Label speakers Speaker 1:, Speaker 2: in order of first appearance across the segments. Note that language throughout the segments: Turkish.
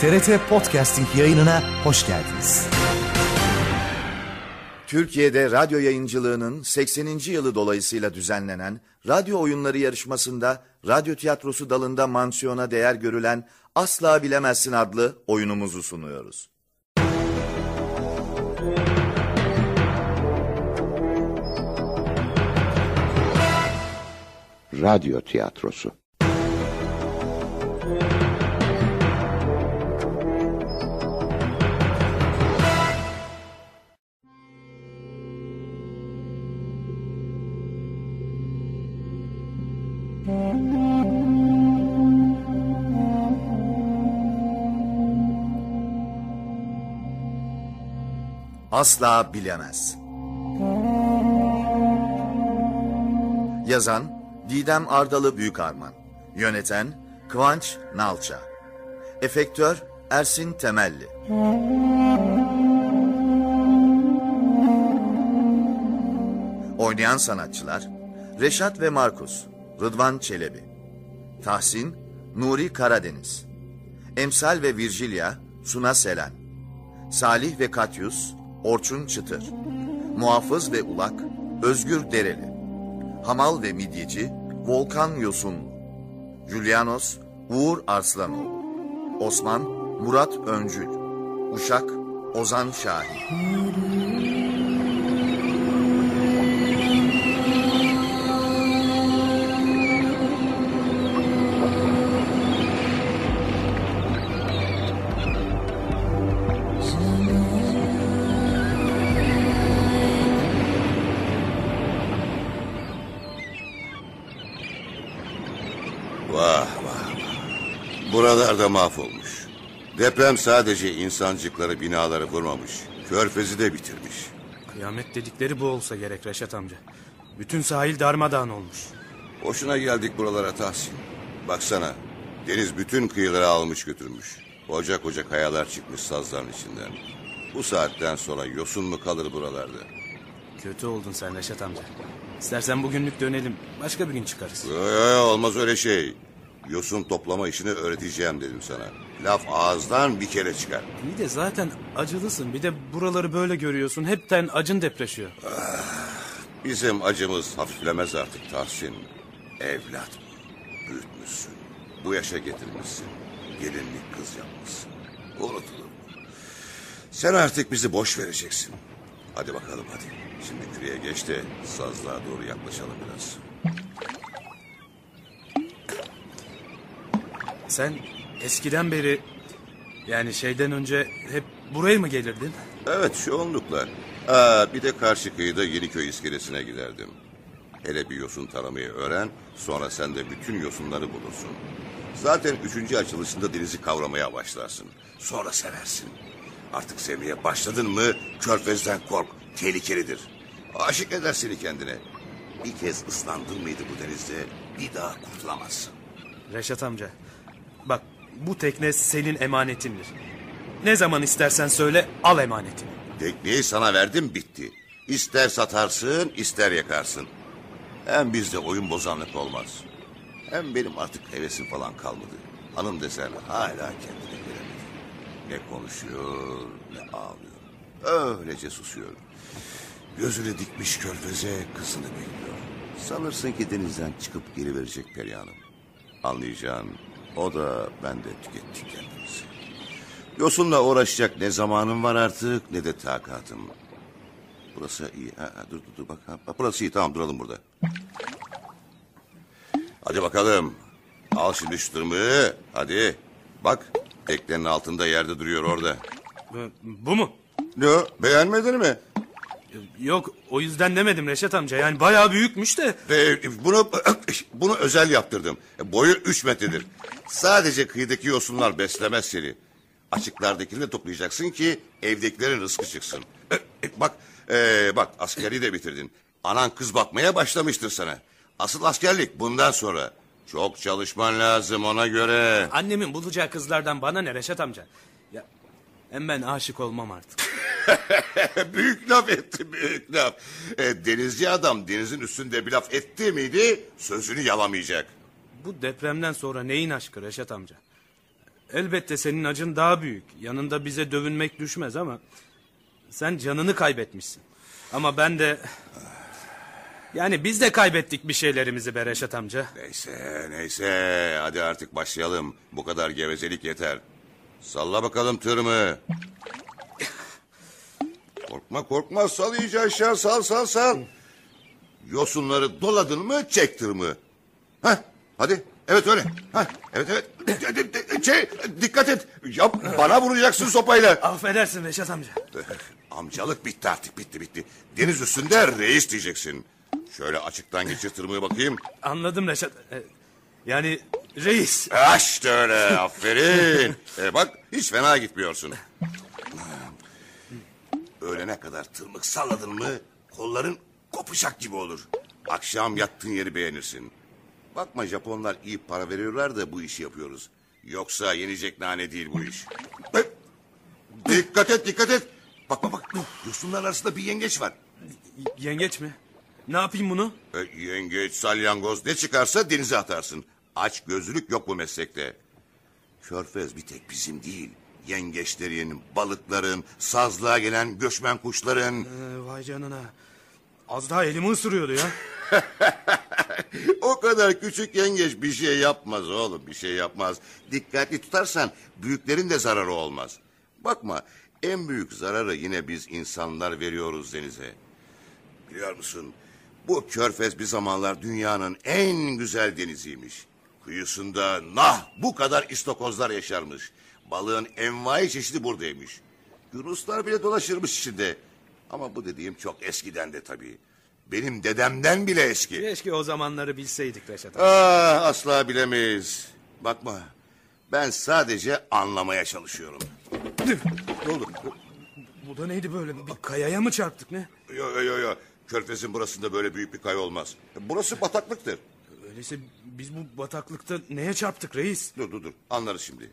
Speaker 1: TRT Podcasting yayınına hoş geldiniz.
Speaker 2: Türkiye'de radyo yayıncılığının 80. yılı dolayısıyla düzenlenen radyo oyunları yarışmasında radyo tiyatrosu dalında mansiyona değer görülen Asla Bilemezsin adlı oyunumuzu sunuyoruz.
Speaker 3: Radyo tiyatrosu.
Speaker 2: Asla Bilemez. Yazan Didem Ardalı Büyükarman. Yöneten Kıvanç Nalça. Efektör Ersin Temelli. Oynayan sanatçılar Reşat ve Markus Rıdvan Çelebi. Tahsin Nuri Karadeniz. Emsal ve Virgilia Suna Selen. Salih ve Katyus Orçun Çıtır. Muhafız ve Ulak Özgür Dereli. Hamal ve Midyeci Volkan Yosunlu Julianos Uğur Arslanoğlu. Osman Murat Öncül. Uşak Ozan Şahin
Speaker 4: Buralarda mahvolmuş. Deprem sadece insancıkları binaları vurmamış. Körfezi de bitirmiş.
Speaker 5: Kıyamet dedikleri bu olsa gerek Reşat amca. Bütün sahil darmadağın olmuş.
Speaker 4: Boşuna geldik buralara Tahsin. Baksana deniz bütün kıyıları almış götürmüş. Koca koca kayalar çıkmış sazların içinden. Bu saatten sonra yosun mu kalır buralarda?
Speaker 5: Kötü oldun sen Reşat amca. İstersen bugünlük dönelim. Başka bir gün çıkarız.
Speaker 4: Yo, yo, yo, olmaz öyle şey. Yosun toplama işini öğreteceğim dedim sana. Laf ağızdan bir kere çıkar.
Speaker 5: İyi de zaten acılısın. Bir de buraları böyle görüyorsun. Hepten acın depreşiyor.
Speaker 4: Bizim acımız hafiflemez artık Tahsin. Evlat. Büyütmüşsün. Bu yaşa getirmişsin. Gelinlik kız yapmışsın. Unutulur. Sen artık bizi boş vereceksin. Hadi bakalım hadi. Şimdi küreye geç de sazlığa doğru yaklaşalım biraz.
Speaker 5: Sen eskiden beri yani şeyden önce hep buraya mı gelirdin?
Speaker 4: Evet çoğunlukla. Aa, bir de karşı kıyıda Yeniköy iskelesine giderdim. Hele bir yosun taramayı öğren, sonra sen de bütün yosunları bulursun. Zaten üçüncü açılışında denizi kavramaya başlarsın. Sonra seversin. Artık sevmeye başladın mı körfezden kork, tehlikelidir. Aşık eder seni kendine. Bir kez ıslandın mıydı bu denizde bir daha kurtulamazsın.
Speaker 5: Reşat amca. Bak bu tekne senin emanetindir. Ne zaman istersen söyle al emanetini.
Speaker 4: Tekneyi sana verdim bitti. İster satarsın ister yakarsın. Hem bizde oyun bozanlık olmaz. Hem benim artık hevesim falan kalmadı. Hanım desen hala kendine gelemedi. Ne konuşuyor ne ağlıyor. Öylece susuyor. Gözünü dikmiş körfeze kızını bekliyor. Sanırsın ki denizden çıkıp geri verecek Perihan'ım. Anlayacağın o da ben de tükettik kendimizi. Yosunla uğraşacak ne zamanım var artık ne de takatım. Burası iyi. Ha, ha, dur dur dur bak. Ha, bak burası iyi tamam duralım burada. Hadi bakalım. Al şimdi şu tırmığı. Hadi. Bak teknenin altında yerde duruyor orada.
Speaker 5: Bu, mu?
Speaker 4: Ne o, beğenmedin mi?
Speaker 5: Yok o yüzden demedim Reşat amca. Yani bayağı büyükmüş de.
Speaker 4: Ee, bunu bunu özel yaptırdım. Boyu üç metredir. Sadece kıyıdaki yosunlar beslemez seni. Açıklardakini de toplayacaksın ki evdekilerin rızkı çıksın. E, bak, ee, bak askeri de bitirdin. Anan kız bakmaya başlamıştır sana. Asıl askerlik bundan sonra. Çok çalışman lazım ona göre.
Speaker 5: Annemin bulacağı kızlardan bana ne Reşat amca? Hem ben aşık olmam artık.
Speaker 4: büyük laf etti büyük laf. E, denizci adam denizin üstünde bir laf etti miydi sözünü yalamayacak.
Speaker 5: Bu depremden sonra neyin aşkı Reşat amca? elbette senin acın daha büyük. Yanında bize dövünmek düşmez ama sen canını kaybetmişsin. Ama ben de yani biz de kaybettik bir şeylerimizi be Reşat amca.
Speaker 4: Neyse neyse hadi artık başlayalım. Bu kadar gevezelik yeter. Salla bakalım tırmı. Korkma korkma sal iyice aşağı sal sal sal. Yosunları doladın mı çek tırmı. Hah hadi evet öyle. Hah, evet evet. De- Şey, dikkat et. Ya, bana vuracaksın sopayla.
Speaker 5: Affedersin Reşat amca.
Speaker 4: Amcalık bitti artık bitti bitti. Deniz üstünde reis diyeceksin. Şöyle açıktan geçir tırmığı bakayım.
Speaker 5: Anladım Reşat. E, Yani reis.
Speaker 4: Ha işte öyle aferin. E bak hiç fena gitmiyorsun. Öğlene kadar tırmık salladın mı kolların kopuşak gibi olur. Akşam yattığın yeri beğenirsin. Bakma Japonlar iyi para veriyorlar da bu işi yapıyoruz. Yoksa yenecek nane değil bu iş. E, Dikkat et dikkat et. Bak bak bak yosunların arasında bir yengeç var.
Speaker 5: Yengeç mi? Ne yapayım bunu?
Speaker 4: E, yengeç, salyangoz ne çıkarsa denize atarsın. Aç gözlülük yok bu meslekte. Körfez bir tek bizim değil. Yengeçlerin, balıkların, sazlığa gelen göçmen kuşların.
Speaker 5: Ee, vay canına. Az daha elimi ısırıyordu ya.
Speaker 4: O kadar küçük yengeç bir şey yapmaz oğlum bir şey yapmaz. Dikkatli tutarsan büyüklerin de zararı olmaz. Bakma en büyük zararı yine biz insanlar veriyoruz denize. Biliyor musun bu körfez bir zamanlar dünyanın en güzel deniziymiş. Kıyısında nah bu kadar istokozlar yaşarmış. Balığın envai çeşidi buradaymış. Yunuslar bile dolaşırmış içinde. Ama bu dediğim çok eskiden de tabii. Benim dedemden bile eski.
Speaker 5: Keşke o zamanları bilseydik Reşat amca.
Speaker 4: Ah, asla bilemeyiz. Bakma. Ben sadece anlamaya çalışıyorum. ne oldu?
Speaker 5: Bu da neydi böyle? Bir kayaya mı çarptık ne?
Speaker 4: Yo yo yo yo. Körfez'in burasında böyle büyük bir kaya olmaz. Burası bataklıktır.
Speaker 5: Öyleyse biz bu bataklıkta neye çarptık reis?
Speaker 4: Dur dur dur. Anlarız şimdi.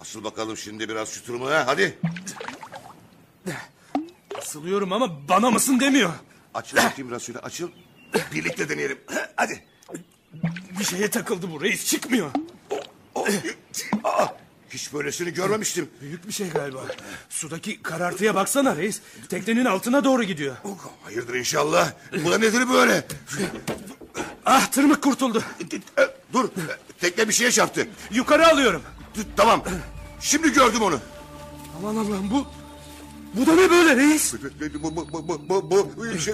Speaker 4: Asıl bakalım şimdi biraz şu turumu ha. Hadi.
Speaker 5: Asılıyorum ama bana mısın demiyor.
Speaker 4: Açıl bakayım biraz şöyle açıl. Birlikte deneyelim. Hadi.
Speaker 5: Bir şeye takıldı bu reis çıkmıyor.
Speaker 4: Aa, hiç böylesini görmemiştim.
Speaker 5: Büyük bir şey galiba. Sudaki karartıya baksana reis. Teknenin altına doğru gidiyor.
Speaker 4: Hayırdır inşallah. Bu da nedir böyle?
Speaker 5: Ah tırmık kurtuldu.
Speaker 4: E, Dur. Tekne bir şeye çarptı.
Speaker 5: Yukarı alıyorum.
Speaker 4: Tamam. Şimdi gördüm onu.
Speaker 5: Aman Allah'ım bu... Bu da ne böyle reis?
Speaker 4: Bu, bu, bu, bu, bu, bu, bu,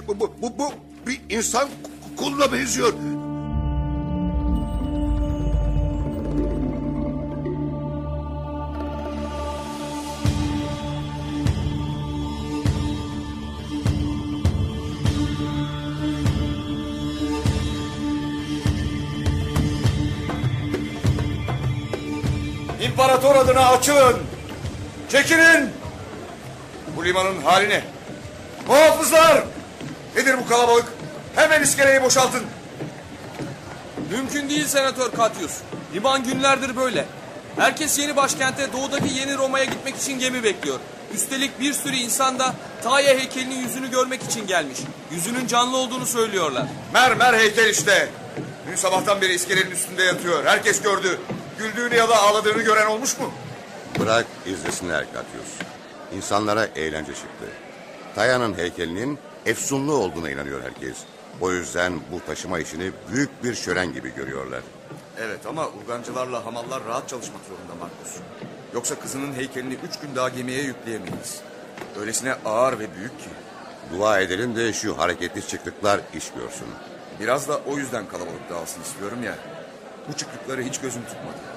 Speaker 4: bu, bu, bu, bu bir insan koluna benziyor.
Speaker 3: İmparator adına açılın. Çekilin. Bu limanın hali ne? Muhafızlar! Nedir bu kalabalık? Hemen iskeleyi boşaltın.
Speaker 6: Mümkün değil Senatör Katyus. Liman günlerdir böyle. Herkes yeni başkente doğudaki yeni Roma'ya gitmek için gemi bekliyor. Üstelik bir sürü insan da Taya heykelinin yüzünü görmek için gelmiş. Yüzünün canlı olduğunu söylüyorlar.
Speaker 3: Mermer heykel işte. Dün sabahtan beri iskelenin üstünde yatıyor. Herkes gördü. Güldüğünü ya da ağladığını gören olmuş mu?
Speaker 4: Bırak izlesinler Katyus. İnsanlara eğlence çıktı. Taya'nın heykelinin efsunlu olduğuna inanıyor herkes. O yüzden bu taşıma işini büyük bir şölen gibi görüyorlar.
Speaker 3: Evet ama urgancılarla hamallar rahat çalışmak zorunda Markus. Yoksa kızının heykelini üç gün daha gemiye yükleyemeyiz. Öylesine ağır ve büyük ki.
Speaker 4: Dua edelim de şu hareketli çıktıklar iş görsün.
Speaker 3: Biraz da o yüzden kalabalık dağılsın istiyorum ya. Bu çıktıkları hiç gözüm tutmadı.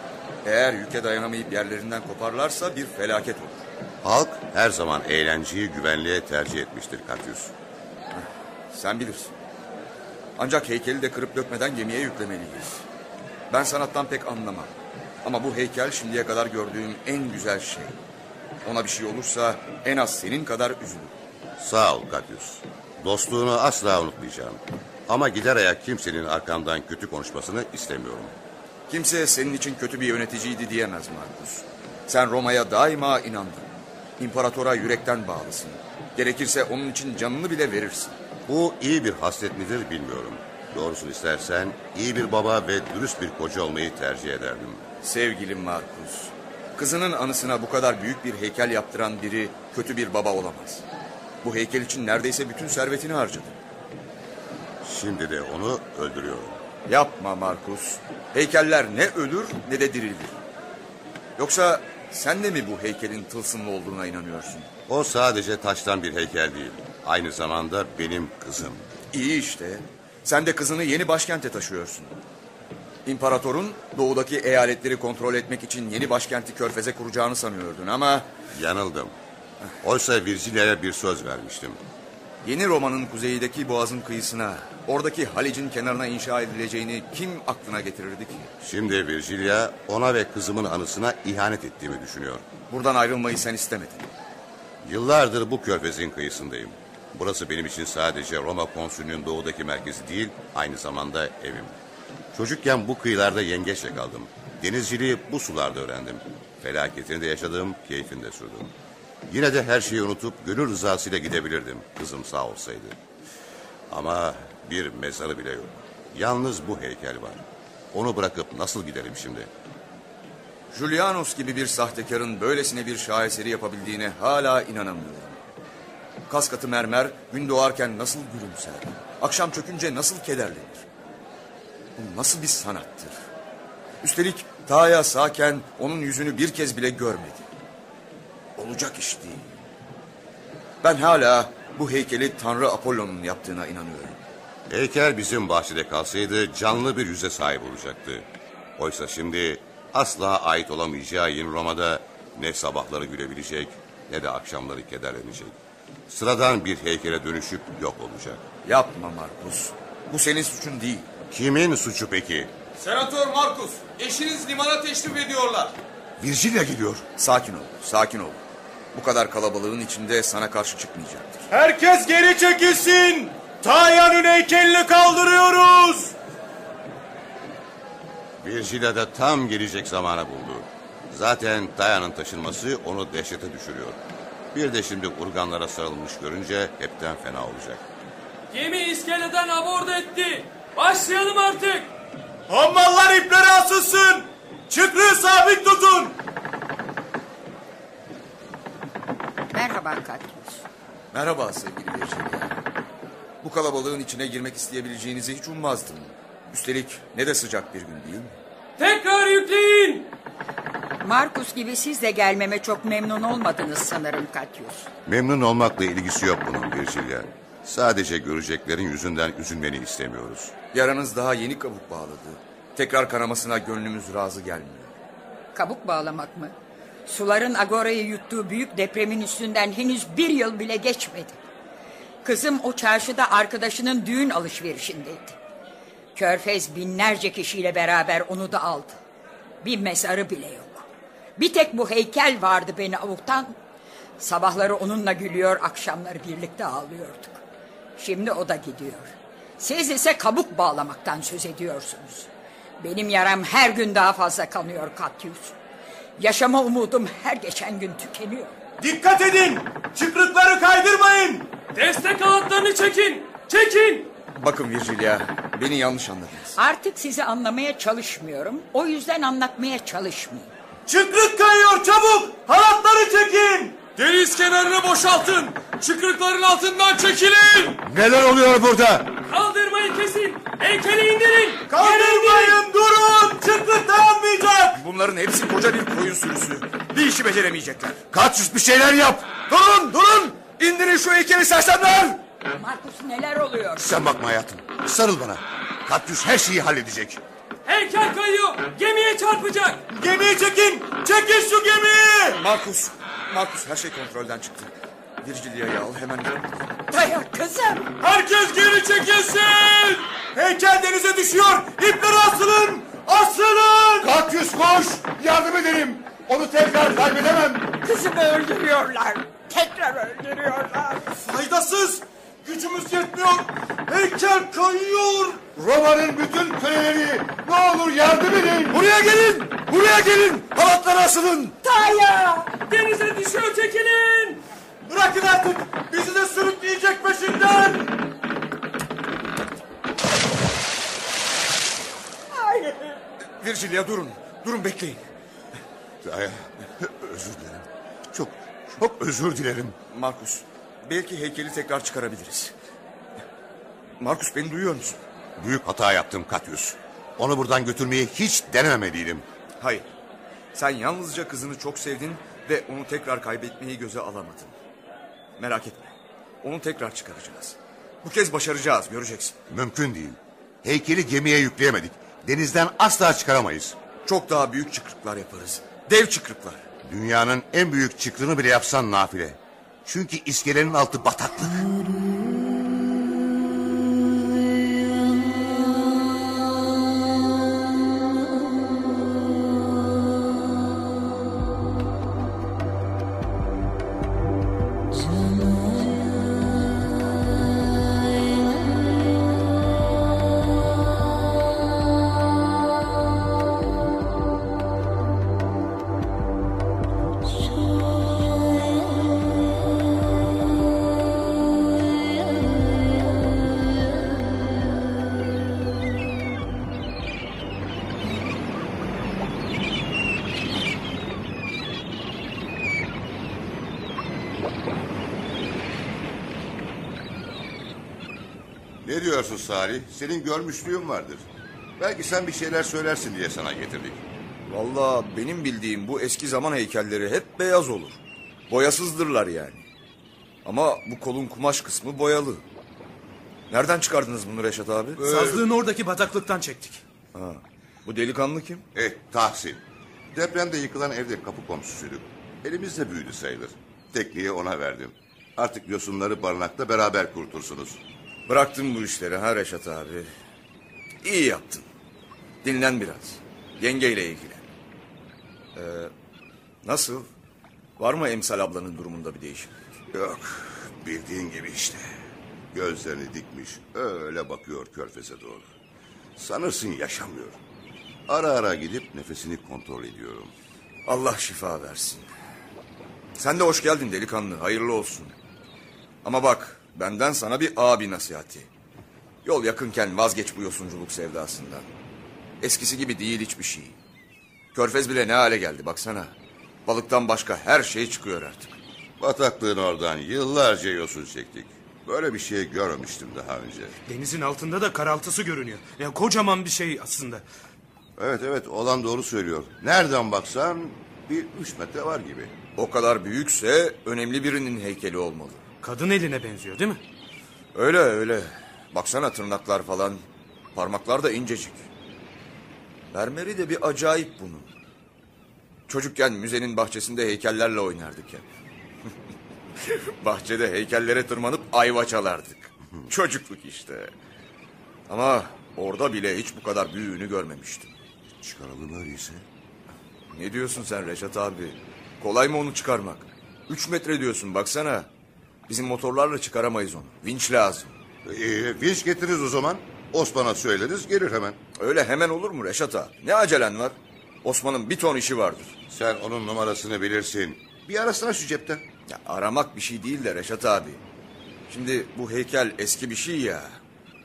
Speaker 3: Eğer yüke dayanamayıp yerlerinden koparlarsa bir felaket olur.
Speaker 4: Halk her zaman eğlenceyi güvenliğe tercih etmiştir Katyus.
Speaker 3: Sen bilirsin. Ancak heykeli de kırıp dökmeden gemiye yüklemeliyiz. Ben sanattan pek anlamam. Ama bu heykel şimdiye kadar gördüğüm en güzel şey. Ona bir şey olursa en az senin kadar üzülür.
Speaker 4: Sağ ol Katyus. Dostluğunu asla unutmayacağım. Ama gider ayak kimsenin arkamdan kötü konuşmasını istemiyorum.
Speaker 3: Kimse senin için kötü bir yöneticiydi diyemez Markus. Sen Roma'ya daima inandın. İmparatora yürekten bağlısın. Gerekirse onun için canını bile verirsin.
Speaker 4: Bu iyi bir haslet midir bilmiyorum. Doğrusunu istersen iyi bir baba ve dürüst bir koca olmayı tercih ederdim.
Speaker 3: Sevgili Markus, Kızının anısına bu kadar büyük bir heykel yaptıran biri kötü bir baba olamaz. Bu heykel için neredeyse bütün servetini harcadı.
Speaker 4: Şimdi de onu öldürüyorum.
Speaker 3: Yapma Markus. Heykeller ne ölür ne de dirilir. Yoksa sen de mi bu heykelin tılsımlı olduğuna inanıyorsun?
Speaker 4: O sadece taştan bir heykel değil. Aynı zamanda benim kızım.
Speaker 3: İyi işte. Sen de kızını yeni başkente taşıyorsun. İmparatorun doğudaki eyaletleri kontrol etmek için yeni başkenti körfeze kuracağını sanıyordun ama...
Speaker 4: Yanıldım. Oysa Virgilia'ya bir söz vermiştim.
Speaker 3: Yeni Roma'nın kuzeyindeki boğazın kıyısına, oradaki Halic'in kenarına inşa edileceğini kim aklına getirirdi ki?
Speaker 4: Şimdi Virgilia ona ve kızımın anısına ihanet ettiğimi düşünüyor.
Speaker 3: Buradan ayrılmayı sen istemedin.
Speaker 4: Yıllardır bu körfezin kıyısındayım. Burası benim için sadece Roma konsülünün doğudaki merkezi değil, aynı zamanda evim. Çocukken bu kıyılarda yengeçle kaldım. Denizciliği bu sularda öğrendim. Felaketini de yaşadım, keyfini de sürdüm. Yine de her şeyi unutup gönül rızasıyla gidebilirdim, kızım sağ olsaydı. Ama bir mezarı bile yok. Yalnız bu heykel var. Onu bırakıp nasıl giderim şimdi?
Speaker 3: Julianos gibi bir sahtekarın böylesine bir şaheseri yapabildiğine hala inanamıyorum. Kas katı mermer gün doğarken nasıl gülümser, akşam çökünce nasıl kederlenir. Bu nasıl bir sanattır? Üstelik Taya sağken onun yüzünü bir kez bile görmedi. Olacak iş değil. Ben hala bu heykeli Tanrı Apollon'un yaptığına inanıyorum.
Speaker 4: Heykel bizim bahçede kalsaydı canlı bir yüze sahip olacaktı. Oysa şimdi asla ait olamayacağı yeni Roma'da ne sabahları gülebilecek ne de akşamları kederlenecek. Sıradan bir heykele dönüşüp yok olacak.
Speaker 3: Yapma Markus. Bu senin suçun değil.
Speaker 4: Kimin suçu peki?
Speaker 6: Senatör Markus, eşiniz limana teşrif ediyorlar.
Speaker 4: Virgilia geliyor.
Speaker 3: Sakin ol, sakin ol. Bu kadar kalabalığın içinde sana karşı çıkmayacaktır.
Speaker 7: Herkes geri çekilsin. Taya'nın heykelini kaldırıyoruz.
Speaker 4: Virgilia da tam gelecek zamana buldu. Zaten Dayan'ın taşınması onu dehşete düşürüyor. Bir de şimdi urganlara sarılmış görünce hepten fena olacak.
Speaker 8: Gemi iskeleden abord etti. Başlayalım artık.
Speaker 7: Hammallar ipleri asılsın. Çıkrığı sabit tutun.
Speaker 9: Merhaba Katyus.
Speaker 3: Merhaba sevgili Virginia. Bu kalabalığın içine girmek isteyebileceğinizi hiç ummazdım. Üstelik ne de sıcak bir gün değil mi?
Speaker 8: Tekrar yükleyin.
Speaker 9: Markus gibi siz de gelmeme çok memnun olmadınız sanırım Katyus.
Speaker 4: Memnun olmakla ilgisi yok bunun Virgilia. Sadece göreceklerin yüzünden üzülmeni istemiyoruz.
Speaker 3: Yaranız daha yeni kabuk bağladı. Tekrar kanamasına gönlümüz razı gelmiyor.
Speaker 9: Kabuk bağlamak mı? Suların Agora'yı yuttuğu büyük depremin üstünden henüz bir yıl bile geçmedi. Kızım o çarşıda arkadaşının düğün alışverişindeydi. Körfez binlerce kişiyle beraber onu da aldı. Bir mezarı bile yok. Bir tek bu heykel vardı beni avutan. Sabahları onunla gülüyor, akşamları birlikte ağlıyorduk. Şimdi o da gidiyor. Siz ise kabuk bağlamaktan söz ediyorsunuz. Benim yaram her gün daha fazla kanıyor Katyus. Yaşama umudum her geçen gün tükeniyor.
Speaker 7: Dikkat edin. Çıkrıkları kaydırmayın.
Speaker 8: Destek halatlarını çekin. Çekin.
Speaker 3: Bakın Virgilia, beni yanlış anladınız.
Speaker 9: Artık sizi anlamaya çalışmıyorum. O yüzden anlatmaya çalışmayayım.
Speaker 7: Çıkrık kayıyor çabuk. Halatları çekin.
Speaker 6: Deniz kenarını boşaltın. Çıkrıkların altından çekilin.
Speaker 4: Neler oluyor burada?
Speaker 8: Kaldırmayı kesin. Heykeli indirin.
Speaker 7: Kaldırmayın durun. Çıkrık dayanmayacak.
Speaker 3: Bunların hepsi koca bir koyun sürüsü. Bir işi beceremeyecekler.
Speaker 4: Kaç bir şeyler yap.
Speaker 3: Durun, durun! İndirin şu heykeli sersemler!
Speaker 9: Markus neler oluyor?
Speaker 4: Sen bakma hayatım. Sarıl bana. Katyüs her şeyi halledecek.
Speaker 8: Heykel kayıyor. Gemiye çarpacak.
Speaker 7: Gemiyi çekin. Çekin şu gemiyi.
Speaker 3: Markus, Markus her şey kontrolden çıktı. Virgilia'yı al hemen.
Speaker 9: Dayan kızım.
Speaker 7: Herkes geri çekilsin. Heykel denize düşüyor. İpleri asılın. Asılın.
Speaker 4: Katyüs koş. Yardım edelim. Onu tekrar kaybedemem.
Speaker 9: Kızımı öldürüyorlar. Tekrar öldürüyorlar.
Speaker 7: Faydasız. Gücümüz yetmiyor. Heykel kayıyor.
Speaker 4: Roma'nın bütün köleleri ne olur yardım edin.
Speaker 7: Buraya gelin. Buraya gelin. Halatlara asılın.
Speaker 9: Taya!
Speaker 8: Denize düşüyor çekilin.
Speaker 7: Bırakın artık. Bizi de sürükleyecek peşinden.
Speaker 3: Virgilia durun, durun bekleyin.
Speaker 4: Ay, özür dilerim. Çok, çok özür dilerim.
Speaker 3: Markus, belki heykeli tekrar çıkarabiliriz. Markus beni duyuyor musun?
Speaker 4: Büyük hata yaptım Katyus. Onu buradan götürmeyi hiç denememeliydim.
Speaker 3: Hayır. Sen yalnızca kızını çok sevdin ve onu tekrar kaybetmeyi göze alamadın. Merak etme. Onu tekrar çıkaracağız. Bu kez başaracağız, göreceksin.
Speaker 4: Mümkün değil. Heykeli gemiye yükleyemedik. Denizden asla çıkaramayız.
Speaker 3: Çok daha büyük çıkrıklar yaparız. Dev çıkrıklar.
Speaker 4: Dünyanın en büyük çıkrını bile yapsan nafile. Çünkü iskelenin altı bataklık. Salih? Senin görmüşlüğün vardır. Belki sen bir şeyler söylersin diye sana getirdik.
Speaker 3: Vallahi benim bildiğim bu eski zaman heykelleri hep beyaz olur. Boyasızdırlar yani. Ama bu kolun kumaş kısmı boyalı. Nereden çıkardınız bunu Reşat abi?
Speaker 5: Sazlığın oradaki bataklıktan çektik.
Speaker 3: Ha, bu delikanlı kim?
Speaker 4: Eh Tahsin. Depremde yıkılan evde kapı komşusuyduk. Elimizde büyüdü sayılır. Tekniği ona verdim. Artık yosunları barınakta beraber kurtursunuz.
Speaker 3: Bıraktın bu işleri ha Reşat abi. İyi yaptın. Dinlen biraz. Yengeyle ilgilen. Ee, nasıl? Var mı Emsal ablanın durumunda bir değişiklik?
Speaker 4: Yok bildiğin gibi işte. Gözlerini dikmiş öyle bakıyor körfeze doğru. Sanırsın yaşamıyor. Ara ara gidip nefesini kontrol ediyorum.
Speaker 3: Allah şifa versin. Sen de hoş geldin delikanlı. Hayırlı olsun. Ama bak benden sana bir abi nasihati. Yol yakınken vazgeç bu yosunculuk sevdasından. Eskisi gibi değil hiçbir şey. Körfez bile ne hale geldi baksana. Balıktan başka her şey çıkıyor artık.
Speaker 4: Bataklığın oradan yıllarca yosun çektik. Böyle bir şey görmemiştim daha önce.
Speaker 5: Denizin altında da karaltısı görünüyor. Yani kocaman bir şey aslında.
Speaker 4: Evet evet olan doğru söylüyor. Nereden baksan bir üç metre var gibi.
Speaker 3: O kadar büyükse önemli birinin heykeli olmalı.
Speaker 5: Kadın eline benziyor değil mi?
Speaker 3: Öyle öyle. Baksana tırnaklar falan. Parmaklar da incecik. Mermeri de bir acayip bunun. Çocukken müzenin bahçesinde heykellerle oynardık hep. Bahçede heykellere tırmanıp ayva çalardık. Çocukluk işte. Ama orada bile hiç bu kadar büyüğünü görmemiştim.
Speaker 4: Çıkaralım öyleyse.
Speaker 3: Ne diyorsun sen Reşat abi? Kolay mı onu çıkarmak? Üç metre diyorsun baksana. Bizim motorlarla çıkaramayız onu. Vinç lazım.
Speaker 4: Ee, vinç getiririz o zaman. Osman'a söyleriz gelir hemen.
Speaker 3: Öyle hemen olur mu Reşat abi? Ne acelen var? Osman'ın bir ton işi vardır.
Speaker 4: Sen onun numarasını bilirsin. Bir arasana şu cepten.
Speaker 3: Ya aramak bir şey değil de Reşat abi. Şimdi bu heykel eski bir şey ya.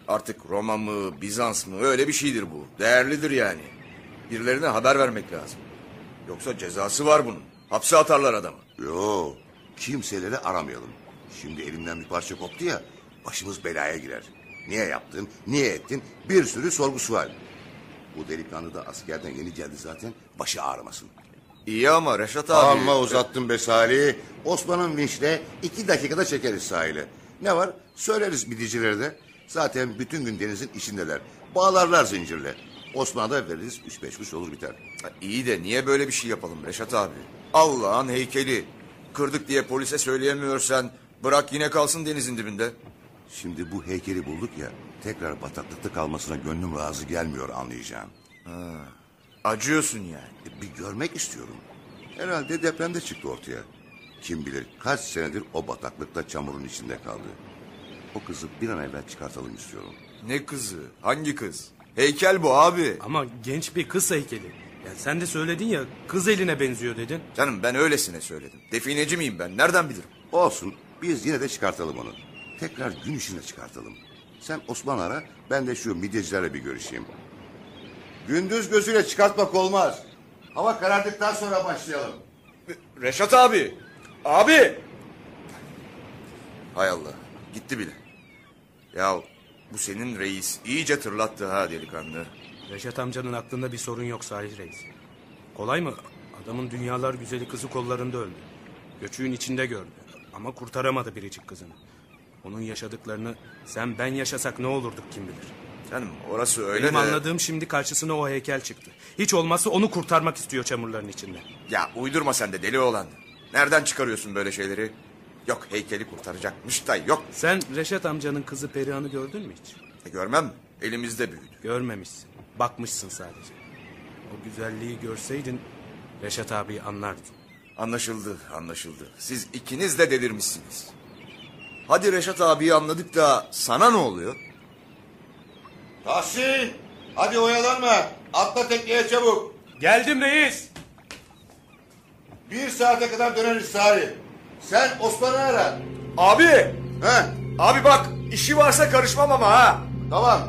Speaker 3: Artık Roma mı, Bizans mı öyle bir şeydir bu. Değerlidir yani. Birilerine haber vermek lazım. Yoksa cezası var bunun. Hapse atarlar adamı.
Speaker 4: Yo, kimseleri aramayalım. Şimdi elimden bir parça koptu ya, başımız belaya girer. Niye yaptın, niye ettin, bir sürü sorgusu var. Bu delikanlı da askerden yeni geldi zaten, başı ağrımasın.
Speaker 3: İyi ama Reşat abi...
Speaker 4: Amma uzattın be Salih. Osman'ın vinçle iki dakikada çekeriz sahile. Ne var? Söyleriz bidicilere de. Zaten bütün gün denizin içindeler. Bağlarlar zincirle. Osman'a da veririz üç beş kuş olur biter.
Speaker 3: Ha, İyi de niye böyle bir şey yapalım Reşat abi? Allah'ın heykeli. Kırdık diye polise söyleyemiyorsan bırak yine kalsın denizin dibinde.
Speaker 4: Şimdi bu heykeli bulduk ya, tekrar bataklıkta kalmasına gönlüm razı gelmiyor anlayacağım.
Speaker 3: Acıyorsun yani.
Speaker 4: E, Bir görmek istiyorum. Herhalde depremde çıktı ortaya. Kim bilir kaç senedir o bataklıkta çamurun içinde kaldı. O kızı bir an evvel çıkartalım istiyorum.
Speaker 3: Ne kızı? Hangi kız? Heykel bu abi.
Speaker 5: Ama genç bir kız heykeli. Ya sen de söyledin ya kız eline benziyor dedin.
Speaker 3: Canım ben öylesine söyledim. Defineci miyim ben? Nereden bilirim?
Speaker 4: Olsun biz yine de çıkartalım onu. Tekrar gün içinde çıkartalım. Sen Osman ara ben de şu midyecilerle bir görüşeyim. Gündüz gözüyle çıkartmak olmaz. Hava karardıktan sonra başlayalım.
Speaker 3: Reşat abi. Abi. Hay Allah. Gitti bile. Ya bu senin reis iyice tırlattı ha delikanlı.
Speaker 5: Reşat amcanın aklında bir sorun yok Salih Reis. Kolay mı? Adamın dünyalar güzeli kızı kollarında öldü. Göçüğün içinde gördü. Ama kurtaramadı biricik kızını. Onun yaşadıklarını sen ben yaşasak ne olurduk kim bilir.
Speaker 3: Canım orası öyle
Speaker 5: Benim
Speaker 3: de...
Speaker 5: anladığım şimdi karşısına o heykel çıktı. Hiç olmazsa onu kurtarmak istiyor çamurların içinde.
Speaker 3: Ya uydurma sen de deli oğlan. Nereden çıkarıyorsun böyle şeyleri? Yok heykeli kurtaracakmış da yok.
Speaker 5: Sen Reşat amcanın kızı Perihan'ı gördün mü hiç?
Speaker 3: E, görmem elimizde büyüdü.
Speaker 5: Görmemişsin. Bakmışsın sadece. O güzelliği görseydin Reşat abiyi anlardın.
Speaker 3: Anlaşıldı anlaşıldı. Siz ikiniz de delirmişsiniz. Hadi Reşat abiyi anladık da sana ne oluyor?
Speaker 4: Tahsin! Hadi oyalanma. Atla tekneye çabuk.
Speaker 7: Geldim reis.
Speaker 4: Bir saate kadar döneriz Salih. Sen Osman'ı ara.
Speaker 3: Abi!
Speaker 4: He,
Speaker 3: Abi bak işi varsa karışmam ama ha.
Speaker 4: tamam.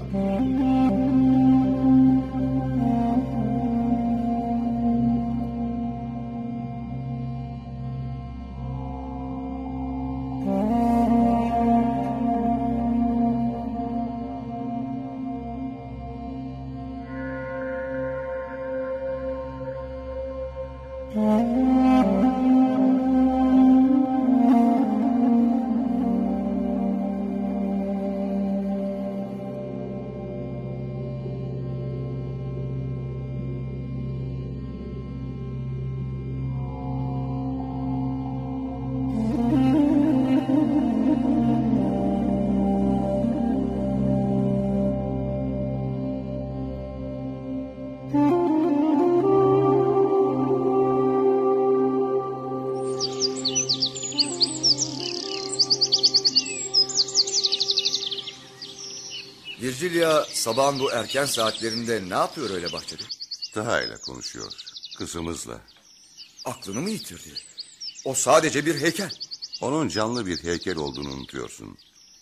Speaker 3: Sabahın bu erken saatlerinde ne yapıyor öyle bahçede?
Speaker 4: Taha ile konuşuyor. Kızımızla.
Speaker 3: Aklını mı yitirdi? O sadece bir heykel.
Speaker 4: Onun canlı bir heykel olduğunu unutuyorsun.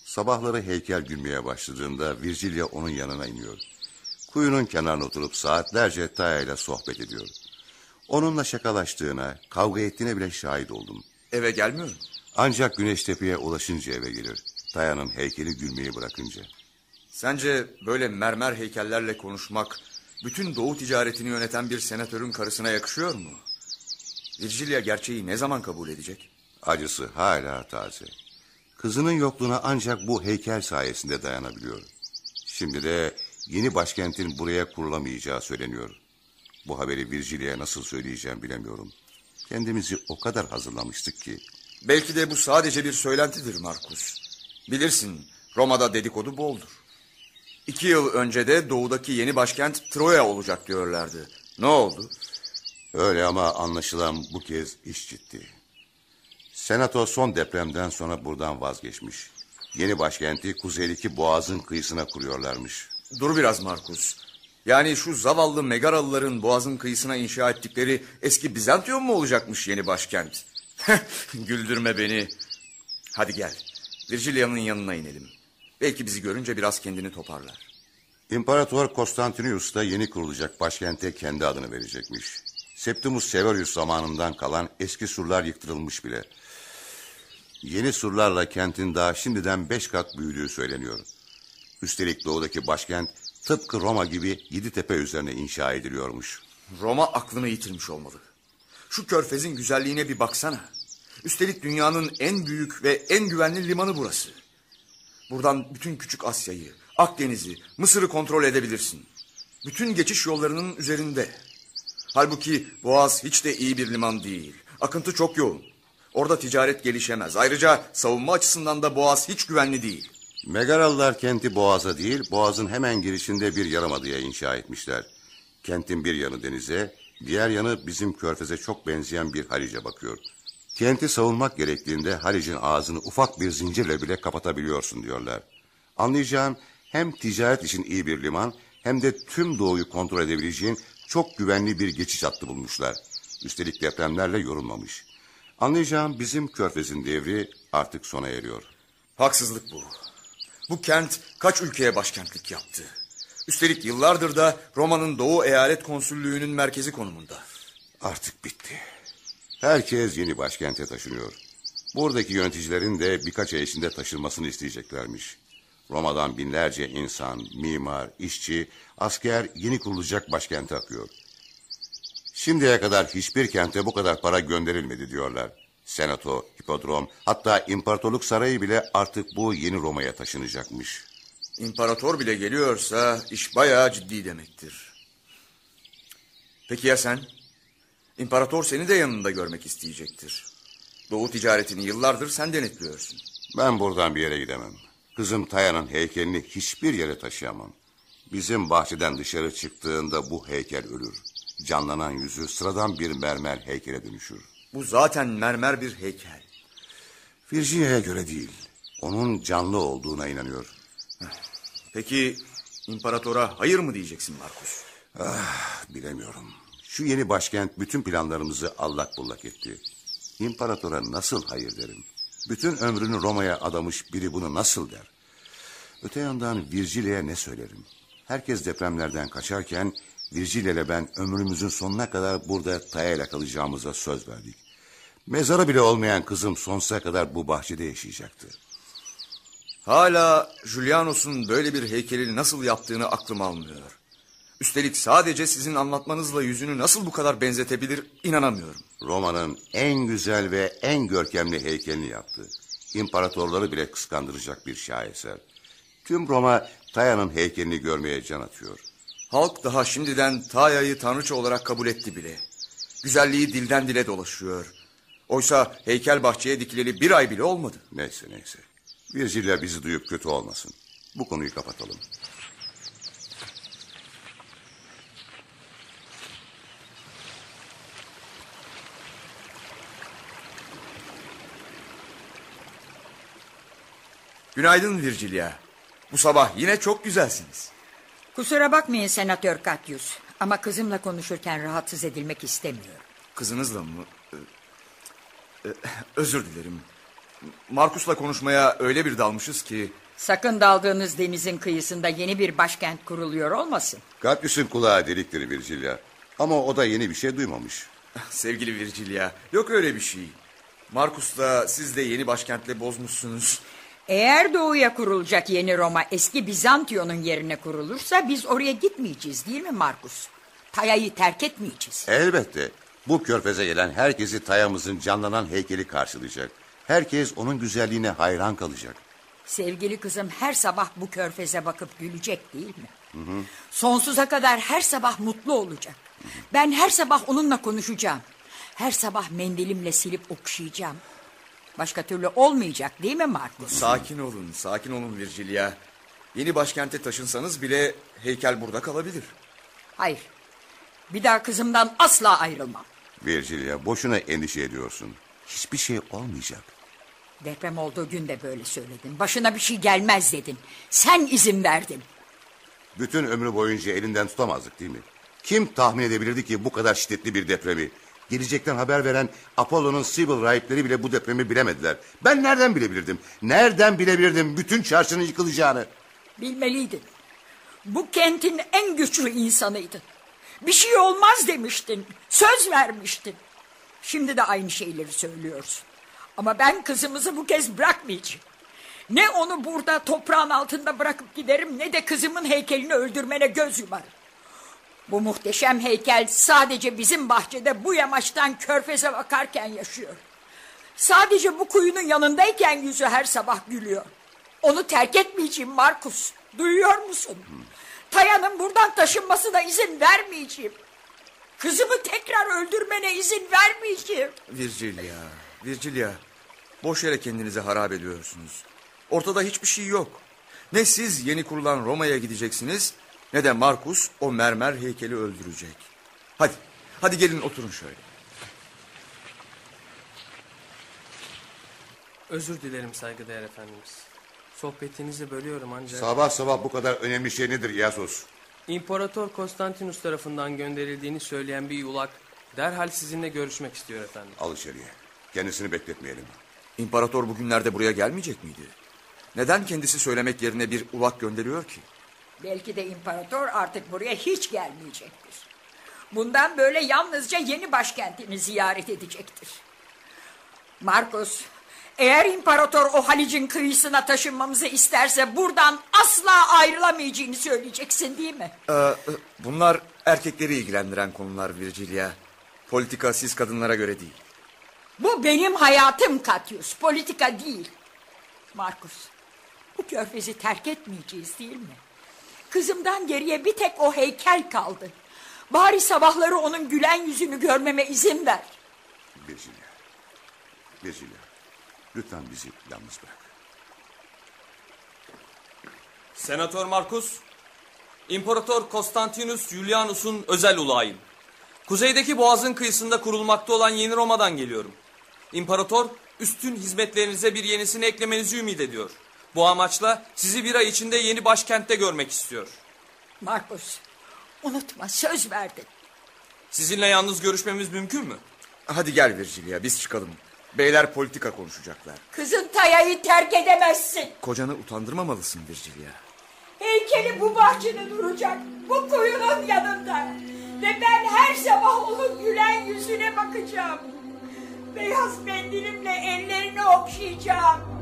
Speaker 4: Sabahları heykel gülmeye başladığında Virgilia onun yanına iniyor. Kuyunun kenarına oturup saatlerce Taya ile sohbet ediyor. Onunla şakalaştığına, kavga ettiğine bile şahit oldum.
Speaker 3: Eve gelmiyor mu?
Speaker 4: Ancak Güneştepe'ye ulaşınca eve gelir. Taya'nın heykeli gülmeyi bırakınca.
Speaker 3: Sence böyle mermer heykellerle konuşmak... ...bütün doğu ticaretini yöneten bir senatörün karısına yakışıyor mu? Virgilia gerçeği ne zaman kabul edecek?
Speaker 4: Acısı hala taze. Kızının yokluğuna ancak bu heykel sayesinde dayanabiliyor. Şimdi de yeni başkentin buraya kurulamayacağı söyleniyor. Bu haberi Virgilia'ya nasıl söyleyeceğim bilemiyorum. Kendimizi o kadar hazırlamıştık ki.
Speaker 3: Belki de bu sadece bir söylentidir Markus. Bilirsin Roma'da dedikodu boldur. İki yıl önce de doğudaki yeni başkent Troya olacak diyorlardı. Ne oldu?
Speaker 4: Öyle ama anlaşılan bu kez iş ciddi. Senato son depremden sonra buradan vazgeçmiş. Yeni başkenti kuzeydeki boğazın kıyısına kuruyorlarmış.
Speaker 3: Dur biraz Markus. Yani şu zavallı Megaralıların boğazın kıyısına inşa ettikleri eski Bizantiyon mu olacakmış yeni başkent? Güldürme beni. Hadi gel. Virgilia'nın yanına inelim. Belki bizi görünce biraz kendini toparlar.
Speaker 4: İmparator Konstantinius da yeni kurulacak başkente kendi adını verecekmiş. Septimus Severus zamanından kalan eski surlar yıktırılmış bile. Yeni surlarla kentin daha şimdiden beş kat büyüdüğü söyleniyor. Üstelik doğudaki başkent tıpkı Roma gibi yedi tepe üzerine inşa ediliyormuş.
Speaker 3: Roma aklını yitirmiş olmalı. Şu körfezin güzelliğine bir baksana. Üstelik dünyanın en büyük ve en güvenli limanı burası. Buradan bütün küçük Asya'yı, Akdeniz'i, Mısır'ı kontrol edebilirsin. Bütün geçiş yollarının üzerinde. Halbuki Boğaz hiç de iyi bir liman değil. Akıntı çok yoğun. Orada ticaret gelişemez. Ayrıca savunma açısından da Boğaz hiç güvenli değil.
Speaker 4: Megaralılar kenti Boğaz'a değil, Boğaz'ın hemen girişinde bir yarımadaya inşa etmişler. Kentin bir yanı denize, diğer yanı bizim körfeze çok benzeyen bir halice bakıyor. Kenti savunmak gerektiğinde Halic'in ağzını ufak bir zincirle bile kapatabiliyorsun diyorlar. Anlayacağın hem ticaret için iyi bir liman hem de tüm doğuyu kontrol edebileceğin çok güvenli bir geçiş hattı bulmuşlar. Üstelik depremlerle yorulmamış. Anlayacağım bizim körfezin devri artık sona eriyor.
Speaker 3: Haksızlık bu. Bu kent kaç ülkeye başkentlik yaptı. Üstelik yıllardır da Roma'nın Doğu Eyalet Konsüllüğü'nün merkezi konumunda.
Speaker 4: Artık bitti. Herkes yeni başkente taşınıyor. Buradaki yöneticilerin de birkaç ay içinde taşınmasını isteyeceklermiş. Roma'dan binlerce insan, mimar, işçi, asker yeni kurulacak başkente akıyor. Şimdiye kadar hiçbir kente bu kadar para gönderilmedi diyorlar. Senato, hipodrom, hatta imparatorluk sarayı bile artık bu yeni Roma'ya taşınacakmış.
Speaker 3: İmparator bile geliyorsa iş bayağı ciddi demektir. Peki ya sen? İmparator seni de yanında görmek isteyecektir. Doğu ticaretini yıllardır sen denetliyorsun.
Speaker 4: Ben buradan bir yere gidemem. Kızım Taya'nın heykelini hiçbir yere taşıyamam. Bizim bahçeden dışarı çıktığında bu heykel ölür. Canlanan yüzü sıradan bir mermer heykele dönüşür.
Speaker 3: Bu zaten mermer bir heykel.
Speaker 4: Virginia'ya göre değil. Onun canlı olduğuna inanıyor.
Speaker 3: Peki imparatora hayır mı diyeceksin Markus?
Speaker 4: Ah, bilemiyorum. Şu yeni başkent bütün planlarımızı allak bullak etti. İmparatora nasıl hayır derim? Bütün ömrünü Roma'ya adamış biri bunu nasıl der? Öte yandan Virgilia'ya ne söylerim? Herkes depremlerden kaçarken Virgilia ile ben ömrümüzün sonuna kadar burada Taya'yla kalacağımıza söz verdik. Mezarı bile olmayan kızım sonsuza kadar bu bahçede yaşayacaktı.
Speaker 3: Hala Julianos'un böyle bir heykeli nasıl yaptığını aklım almıyor. Üstelik sadece sizin anlatmanızla yüzünü nasıl bu kadar benzetebilir inanamıyorum.
Speaker 4: Roma'nın en güzel ve en görkemli heykelini yaptı. İmparatorları bile kıskandıracak bir şaheser. Tüm Roma Taya'nın heykelini görmeye can atıyor.
Speaker 3: Halk daha şimdiden Taya'yı tanrıça olarak kabul etti bile. Güzelliği dilden dile dolaşıyor. Oysa heykel bahçeye dikileli bir ay bile olmadı.
Speaker 4: Neyse neyse. Virgilia bizi duyup kötü olmasın. Bu konuyu kapatalım.
Speaker 3: Günaydın Virgilia. Bu sabah yine çok güzelsiniz.
Speaker 9: Kusura bakmayın Senatör Katyus. Ama kızımla konuşurken rahatsız edilmek istemiyorum.
Speaker 3: Kızınızla mı? Ee, e, Özür dilerim. Markus'la konuşmaya öyle bir dalmışız ki...
Speaker 9: Sakın daldığınız denizin kıyısında yeni bir başkent kuruluyor olmasın.
Speaker 4: Katyus'un kulağı deliktir Virgilia. Ama o da yeni bir şey duymamış.
Speaker 3: Sevgili Virgilia, yok öyle bir şey. Markus'la siz de yeni başkentle bozmuşsunuz.
Speaker 9: Eğer doğuya kurulacak yeni Roma eski Bizantiyon'un yerine kurulursa biz oraya gitmeyeceğiz değil mi Markus? Taya'yı terk etmeyeceğiz.
Speaker 4: Elbette. Bu körfeze gelen herkesi Taya'mızın canlanan heykeli karşılayacak. Herkes onun güzelliğine hayran kalacak.
Speaker 9: Sevgili kızım her sabah bu körfeze bakıp gülecek değil mi? Sonsuza kadar her sabah mutlu olacak. Ben her sabah onunla konuşacağım. Her sabah mendilimle silip okşayacağım. Başka türlü olmayacak değil mi Markus?
Speaker 3: Sakin olun, sakin olun Virgilia. Yeni başkente taşınsanız bile heykel burada kalabilir.
Speaker 9: Hayır. Bir daha kızımdan asla ayrılmam.
Speaker 4: Virgilia boşuna endişe ediyorsun. Hiçbir şey olmayacak.
Speaker 9: Deprem olduğu gün de böyle söyledin. Başına bir şey gelmez dedin. Sen izin verdin.
Speaker 4: Bütün ömrü boyunca elinden tutamazdık değil mi? Kim tahmin edebilirdi ki bu kadar şiddetli bir depremi? Gelecekten haber veren Apollo'nun Sibyl rahipleri bile bu depremi bilemediler. Ben nereden bilebilirdim? Nereden bilebilirdim bütün çarşının yıkılacağını?
Speaker 9: Bilmeliydin. Bu kentin en güçlü insanıydın. Bir şey olmaz demiştin. Söz vermiştin. Şimdi de aynı şeyleri söylüyorsun. Ama ben kızımızı bu kez bırakmayacağım. Ne onu burada toprağın altında bırakıp giderim ne de kızımın heykelini öldürmene göz yumarım. Bu muhteşem heykel sadece bizim bahçede bu yamaçtan körfeze bakarken yaşıyor. Sadece bu kuyunun yanındayken yüzü her sabah gülüyor. Onu terk etmeyeceğim Markus. Duyuyor musun? Taya'nın buradan taşınmasına izin vermeyeceğim. Kızımı tekrar öldürmene izin vermeyeceğim.
Speaker 3: Virgilia, Virgilia. Boş yere kendinizi harap ediyorsunuz. Ortada hiçbir şey yok. Ne siz yeni kurulan Roma'ya gideceksiniz... ...ne de Markus o mermer heykeli öldürecek. Hadi, hadi gelin oturun şöyle.
Speaker 6: Özür dilerim saygıdeğer efendimiz. Sohbetinizi bölüyorum ancak...
Speaker 4: Sabah sabah bu kadar önemli şey nedir Yasos?
Speaker 6: İmparator Konstantinus tarafından gönderildiğini söyleyen bir yulak... ...derhal sizinle görüşmek istiyor efendim.
Speaker 4: Al içeriye. Kendisini bekletmeyelim.
Speaker 3: İmparator bugünlerde buraya gelmeyecek miydi? Neden kendisi söylemek yerine bir ulak gönderiyor ki?
Speaker 9: Belki de imparator artık buraya hiç gelmeyecektir. Bundan böyle yalnızca yeni başkentini ziyaret edecektir. Marcos, eğer imparator o Halic'in kıyısına taşınmamızı isterse buradan asla ayrılamayacağını söyleyeceksin değil mi?
Speaker 3: Ee, bunlar erkekleri ilgilendiren konular Virgilia. Politika siz kadınlara göre değil.
Speaker 9: Bu benim hayatım Katyus, politika değil. Markus, bu körfezi terk etmeyeceğiz değil mi? Kızımdan geriye bir tek o heykel kaldı. Bari sabahları onun gülen yüzünü görmeme izin ver.
Speaker 4: Virginia. Virginia. Lütfen bizi yalnız bırak.
Speaker 6: Senatör Markus, İmparator Konstantinus Julianus'un özel ulağıyım. Kuzeydeki boğazın kıyısında kurulmakta olan Yeni Roma'dan geliyorum. İmparator, üstün hizmetlerinize bir yenisini eklemenizi ümit ediyor. Bu amaçla sizi bir ay içinde yeni başkentte görmek istiyor.
Speaker 9: Markus, unutma söz verdin.
Speaker 6: Sizinle yalnız görüşmemiz mümkün mü?
Speaker 3: Hadi gel Virgilia biz çıkalım. Beyler politika konuşacaklar.
Speaker 9: Kızın Taya'yı terk edemezsin.
Speaker 3: Kocanı utandırmamalısın Virgilia.
Speaker 9: Heykeli bu bahçede duracak. Bu kuyunun yanında. Ve ben her sabah onun gülen yüzüne bakacağım. Beyaz mendilimle ellerini okşayacağım.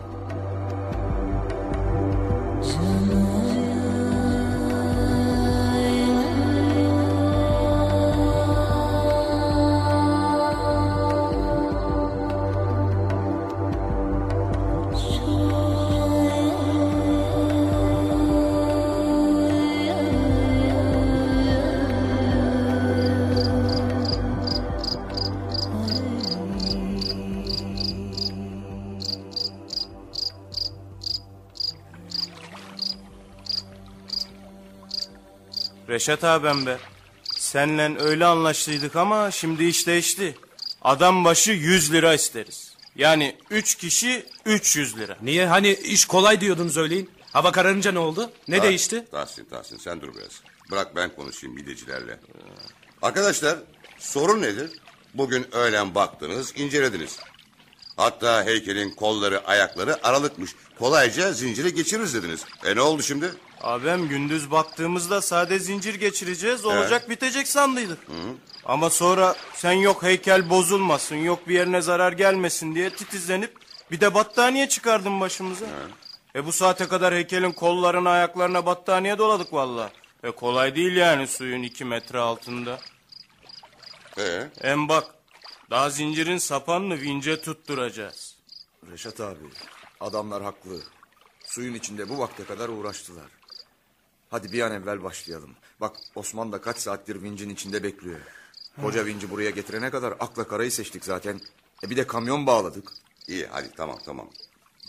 Speaker 10: Reşat abim be. Senle öyle anlaştıydık ama şimdi iş değişti. Adam başı 100 lira isteriz. Yani 3 kişi 300 lira.
Speaker 5: Niye hani iş kolay diyordun söyleyin. Hava kararınca ne oldu? Ne
Speaker 4: Tah-
Speaker 5: değişti?
Speaker 4: Tahsin, Tahsin sen dur biraz. Bırak ben konuşayım midecilerle. Arkadaşlar sorun nedir? Bugün öğlen baktınız, incelediniz. Hatta heykelin kolları, ayakları aralıkmış. Kolayca zincire geçiririz dediniz. E ne oldu şimdi?
Speaker 10: Abim gündüz baktığımızda sade zincir geçireceğiz olacak bitecek sandıydık. Ama sonra sen yok heykel bozulmasın yok bir yerine zarar gelmesin diye titizlenip bir de battaniye çıkardın başımıza. E bu saate kadar heykelin kollarına ayaklarına battaniye doladık valla. E kolay değil yani suyun iki metre altında.
Speaker 4: E
Speaker 10: Hem bak daha zincirin sapanını vince tutturacağız.
Speaker 3: Reşat abi adamlar haklı. Suyun içinde bu vakte kadar uğraştılar. Hadi bir an evvel başlayalım. Bak Osman da kaç saattir vincin içinde bekliyor. Koca vinci buraya getirene kadar akla karayı seçtik zaten. E bir de kamyon bağladık.
Speaker 4: iyi hadi tamam tamam.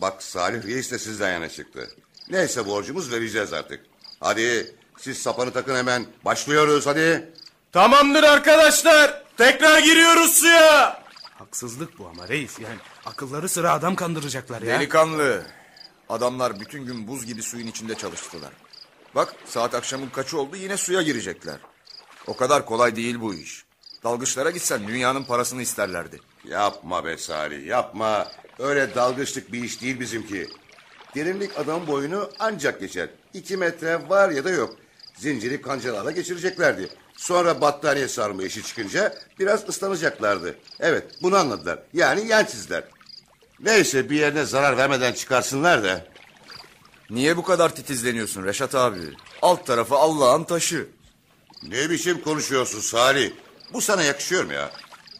Speaker 4: Bak Salih Reis de sizden yana çıktı. Neyse borcumuz vereceğiz artık. Hadi siz sapanı takın hemen. Başlıyoruz hadi.
Speaker 10: Tamamdır arkadaşlar. Tekrar giriyoruz suya.
Speaker 5: Haksızlık bu ama reis. Yani akılları sıra adam kandıracaklar ya.
Speaker 3: Delikanlı. Adamlar bütün gün buz gibi suyun içinde çalıştılar. Bak saat akşamın kaçı oldu yine suya girecekler. O kadar kolay değil bu iş. Dalgıçlara gitsen dünyanın parasını isterlerdi.
Speaker 4: Yapma be Salih yapma. Öyle dalgıçlık bir iş değil bizimki. Derinlik adam boyunu ancak geçer. İki metre var ya da yok. Zinciri kancalarla geçireceklerdi. Sonra battaniye sarma işi çıkınca biraz ıslanacaklardı. Evet bunu anladılar. Yani yensizler. Neyse bir yerine zarar vermeden çıkarsınlar da.
Speaker 3: Niye bu kadar titizleniyorsun Reşat abi? Alt tarafı Allah'ın taşı.
Speaker 4: Ne biçim konuşuyorsun Salih? Bu sana yakışıyor mu ya?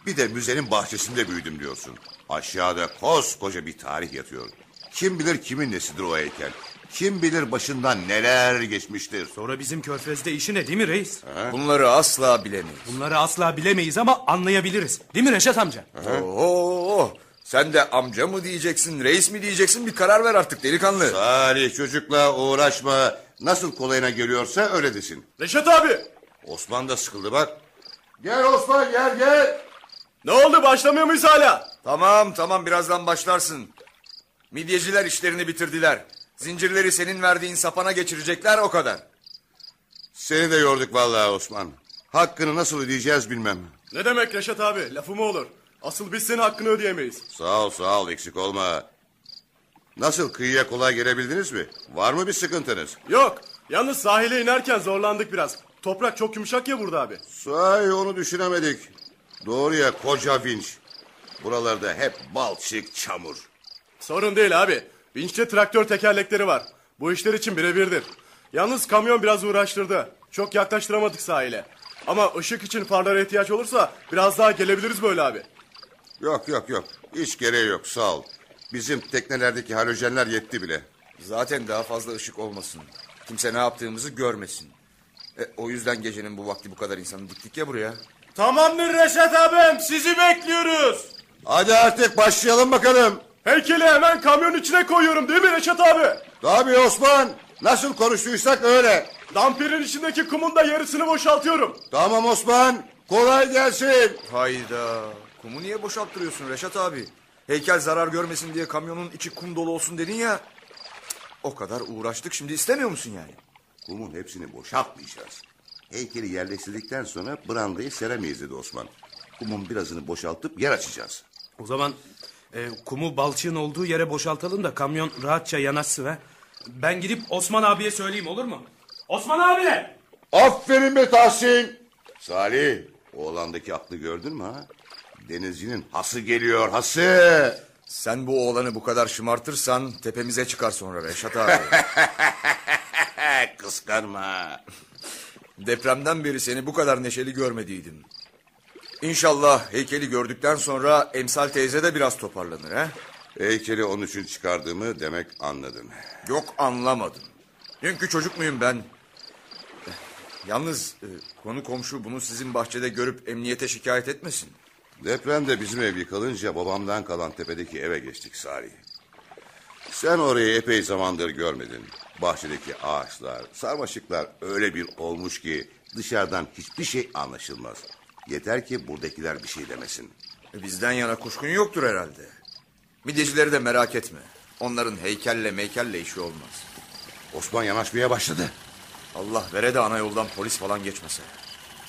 Speaker 4: Bir de müzenin bahçesinde büyüdüm diyorsun. Aşağıda koskoca bir tarih yatıyor. Kim bilir kimin nesidir o heykel? Kim bilir başından neler geçmiştir?
Speaker 5: Sonra bizim körfezde işi ne değil mi reis?
Speaker 3: Bunları asla bilemeyiz.
Speaker 5: Bunları asla bilemeyiz ama anlayabiliriz. Değil mi Reşat amca?
Speaker 3: Oo, sen de amca mı diyeceksin, reis mi diyeceksin bir karar ver artık delikanlı.
Speaker 4: Salih çocukla uğraşma. Nasıl kolayına geliyorsa öyle desin.
Speaker 10: Reşat abi.
Speaker 4: Osman da sıkıldı bak. Gel Osman gel gel.
Speaker 10: Ne oldu başlamıyor muyuz hala?
Speaker 3: Tamam tamam birazdan başlarsın. Midyeciler işlerini bitirdiler. Zincirleri senin verdiğin sapana geçirecekler o kadar.
Speaker 4: Seni de yorduk vallahi Osman. Hakkını nasıl ödeyeceğiz bilmem.
Speaker 10: Ne demek Reşat abi lafı mı olur? Asıl biz senin hakkını ödeyemeyiz.
Speaker 4: Sağ ol sağ ol eksik olma. Nasıl kıyıya kolay gelebildiniz mi? Var mı bir sıkıntınız?
Speaker 10: Yok yalnız sahile inerken zorlandık biraz.
Speaker 7: toprak çok yumuşak ya burada abi.
Speaker 4: Sahi onu düşünemedik. Doğru ya koca vinç. Buralarda hep balçık çamur.
Speaker 7: Sorun değil abi. Vinçte traktör tekerlekleri var. Bu işler için birebirdir. Yalnız kamyon biraz uğraştırdı. Çok yaklaştıramadık sahile. Ama ışık için farlara ihtiyaç olursa biraz daha gelebiliriz böyle abi.
Speaker 4: Yok yok yok. Hiç gereği yok sağ ol. Bizim teknelerdeki halojenler yetti bile.
Speaker 3: Zaten daha fazla ışık olmasın. Kimse ne yaptığımızı görmesin. E, o yüzden gecenin bu vakti bu kadar insanı diktik ya buraya.
Speaker 10: Tamamdır Reşat abim sizi bekliyoruz.
Speaker 4: Hadi artık başlayalım bakalım.
Speaker 7: Heykeli hemen kamyon içine koyuyorum değil mi Reşat abi?
Speaker 4: Tabii Osman. Nasıl konuştuysak öyle.
Speaker 7: Dampirin içindeki kumun da yarısını boşaltıyorum.
Speaker 4: Tamam Osman. Kolay gelsin.
Speaker 3: Hayda. Kumu niye boşalttırıyorsun Reşat abi? Heykel zarar görmesin diye kamyonun içi kum dolu olsun dedin ya. O kadar uğraştık şimdi istemiyor musun yani?
Speaker 4: Kumun hepsini boşaltmayacağız. Heykeli yerleştirdikten sonra brandayı seremeyiz dedi Osman. Kumun birazını boşaltıp yer açacağız.
Speaker 5: O zaman e, kumu balçığın olduğu yere boşaltalım da kamyon rahatça yanaşsın ha. Ben gidip Osman abiye söyleyeyim olur mu? Osman abi!
Speaker 4: Aferin be Tahsin. Salih, oğlandaki aklı gördün mü ha? Denizcinin hası geliyor, hası.
Speaker 3: Sen bu oğlanı bu kadar şımartırsan tepemize çıkar sonra Reşat abi.
Speaker 4: Kıskanma.
Speaker 3: Depremden beri seni bu kadar neşeli görmediydim. İnşallah heykeli gördükten sonra Emsal teyze de biraz toparlanır ha?
Speaker 4: Heykeli onun için çıkardığımı demek anladın.
Speaker 3: Yok anlamadım. Dünkü çocuk muyum ben? Yalnız e, konu komşu bunu sizin bahçede görüp emniyete şikayet etmesin.
Speaker 4: Depremde bizim ev yıkılınca babamdan kalan tepedeki eve geçtik Salih. Sen orayı epey zamandır görmedin. Bahçedeki ağaçlar, sarmaşıklar öyle bir olmuş ki dışarıdan hiçbir şey anlaşılmaz. Yeter ki buradakiler bir şey demesin.
Speaker 3: Bizden yana kuşkun yoktur herhalde. Midecileri de merak etme. Onların heykelle meykelle işi olmaz.
Speaker 4: Osman yanaşmaya başladı.
Speaker 3: Allah vere de ana yoldan polis falan geçmese.